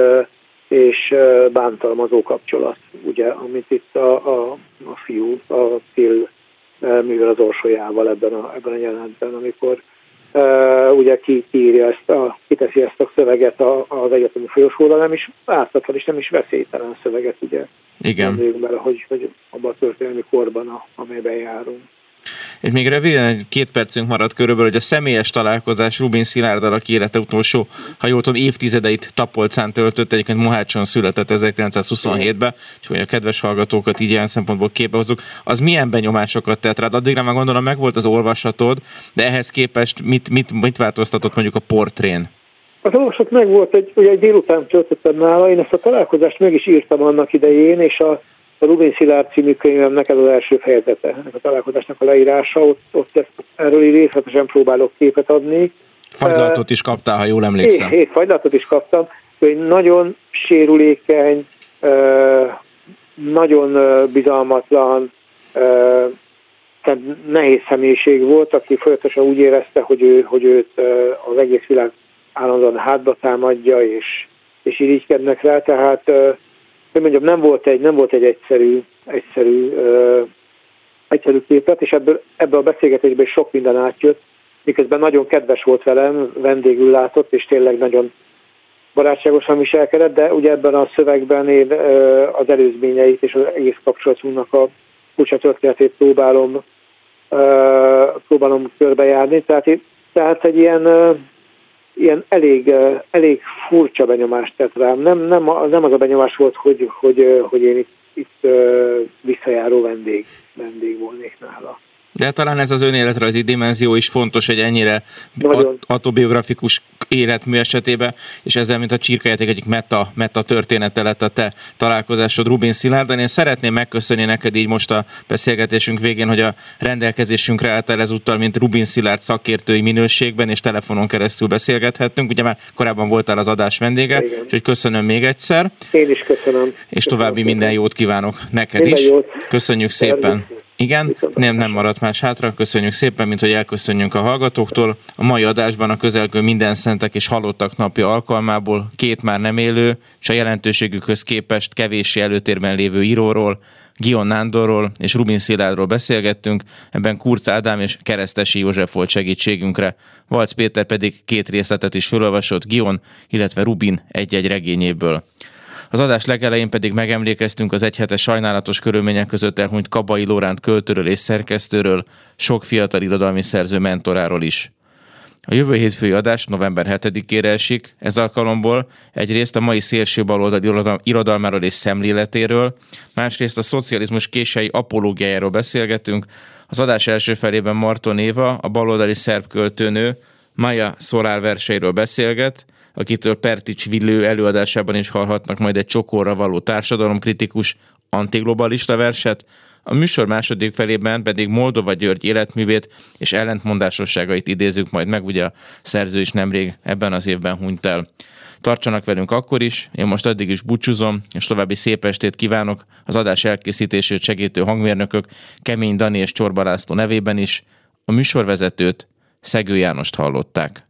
és bántalmazó kapcsolat, ugye, amit itt a, a, a fiú, a Till művel az orsolyával ebben a, ebben a jelentben, amikor uh, ugye ki, kiírja ezt a, kiteszi ezt a szöveget a, az egyetemi folyosóra, nem is ártatlan és nem is veszélytelen szöveget, ugye. Igen. Bele, hogy, hogy abban a történelmi korban, a, amelyben járunk. És még röviden két percünk maradt körülbelül, hogy a személyes találkozás Rubin Szilárddal, aki élete utolsó, ha jól tudom, évtizedeit Tapolcán töltött, egyébként Mohácson született 1927-ben, és hogy a kedves hallgatókat így ilyen szempontból képbe hozzuk, az milyen benyomásokat tett rád? Addigra már gondolom meg volt az olvasatod, de ehhez képest mit, mit, mit változtatott mondjuk a portrén? Az olvasat meg volt, egy, ugye egy délután töltöttem nála, én ezt a találkozást meg is írtam annak idején, és a a Rubin Szilárd című könyvemnek ez az első fejezete, ennek a találkozásnak a leírása, ott, ott ezt, erről részletesen próbálok képet adni. Fagylatot is kaptál, ha jól emlékszem. Hét, hét fagylatot is kaptam, hogy nagyon sérülékeny, nagyon bizalmatlan, tehát nehéz személyiség volt, aki folyamatosan úgy érezte, hogy, ő, hogy őt az egész világ állandóan hátba támadja, és, és irigykednek rá, tehát hogy mondjam, nem volt egy, nem volt egy egyszerű, egyszerű, uh, egyszerű képlet, és ebből, ebből a beszélgetésből sok minden átjött, miközben nagyon kedves volt velem, vendégül látott, és tényleg nagyon barátságosan viselkedett, de ugye ebben a szövegben én uh, az előzményeit és az egész kapcsolatunknak a kulcsa történetét próbálom, uh, próbálom körbejárni, tehát, tehát egy ilyen ilyen elég, elég furcsa benyomást tett rám. Nem, nem, nem az a benyomás volt, hogy, hogy, hogy én itt, itt visszajáró vendég, vendég volnék nála. De talán ez az önéletrajzi dimenzió is fontos, hogy ennyire autobiografikus életmű esetében, és ezzel, mint a csirkejáték egyik meta, meta története lett a te találkozásod Rubin Szilárd. Én szeretném megköszönni neked így most a beszélgetésünk végén, hogy a rendelkezésünkre álltál ezúttal, mint Rubin Szilárd szakértői minőségben, és telefonon keresztül beszélgethettünk. Ugye már korábban voltál az adás vendége, Igen. úgyhogy köszönöm még egyszer. Én is köszönöm. És köszönöm további minden jót kívánok neked minden is. Jót. Köszönjük szépen. Igen, nem, nem maradt más hátra. Köszönjük szépen, mint hogy elköszönjünk a hallgatóktól. A mai adásban a közelgő minden szentek és halottak napja alkalmából két már nem élő, és a jelentőségükhöz képest kevéssé előtérben lévő íróról, Gion Nándorról és Rubin Szilárdról beszélgettünk, ebben Kurc Ádám és Keresztesi József volt segítségünkre. Valc Péter pedig két részletet is felolvasott Gion, illetve Rubin egy-egy regényéből. Az adás legelején pedig megemlékeztünk az egyhetes sajnálatos körülmények között elhunyt Kabai Lóránt költőről és szerkesztőről, sok fiatal irodalmi szerző mentoráról is. A jövő hétfői adás november 7-ére esik, ez alkalomból egyrészt a mai szélső baloldal irodalmáról és szemléletéről, másrészt a szocializmus kései apológiájáról beszélgetünk. Az adás első felében Marton Éva, a baloldali szerb költőnő, Maja Szorál verseiről beszélget, akitől Pertics Villő előadásában is hallhatnak majd egy csokorra való társadalomkritikus antiglobalista verset, a műsor második felében pedig Moldova György életművét és ellentmondásosságait idézünk majd meg, ugye a szerző is nemrég ebben az évben hunyt el. Tartsanak velünk akkor is, én most addig is búcsúzom, és további szép estét kívánok az adás elkészítését segítő hangmérnökök Kemény Dani és Csorba nevében is. A műsorvezetőt Szegő Jánost hallották.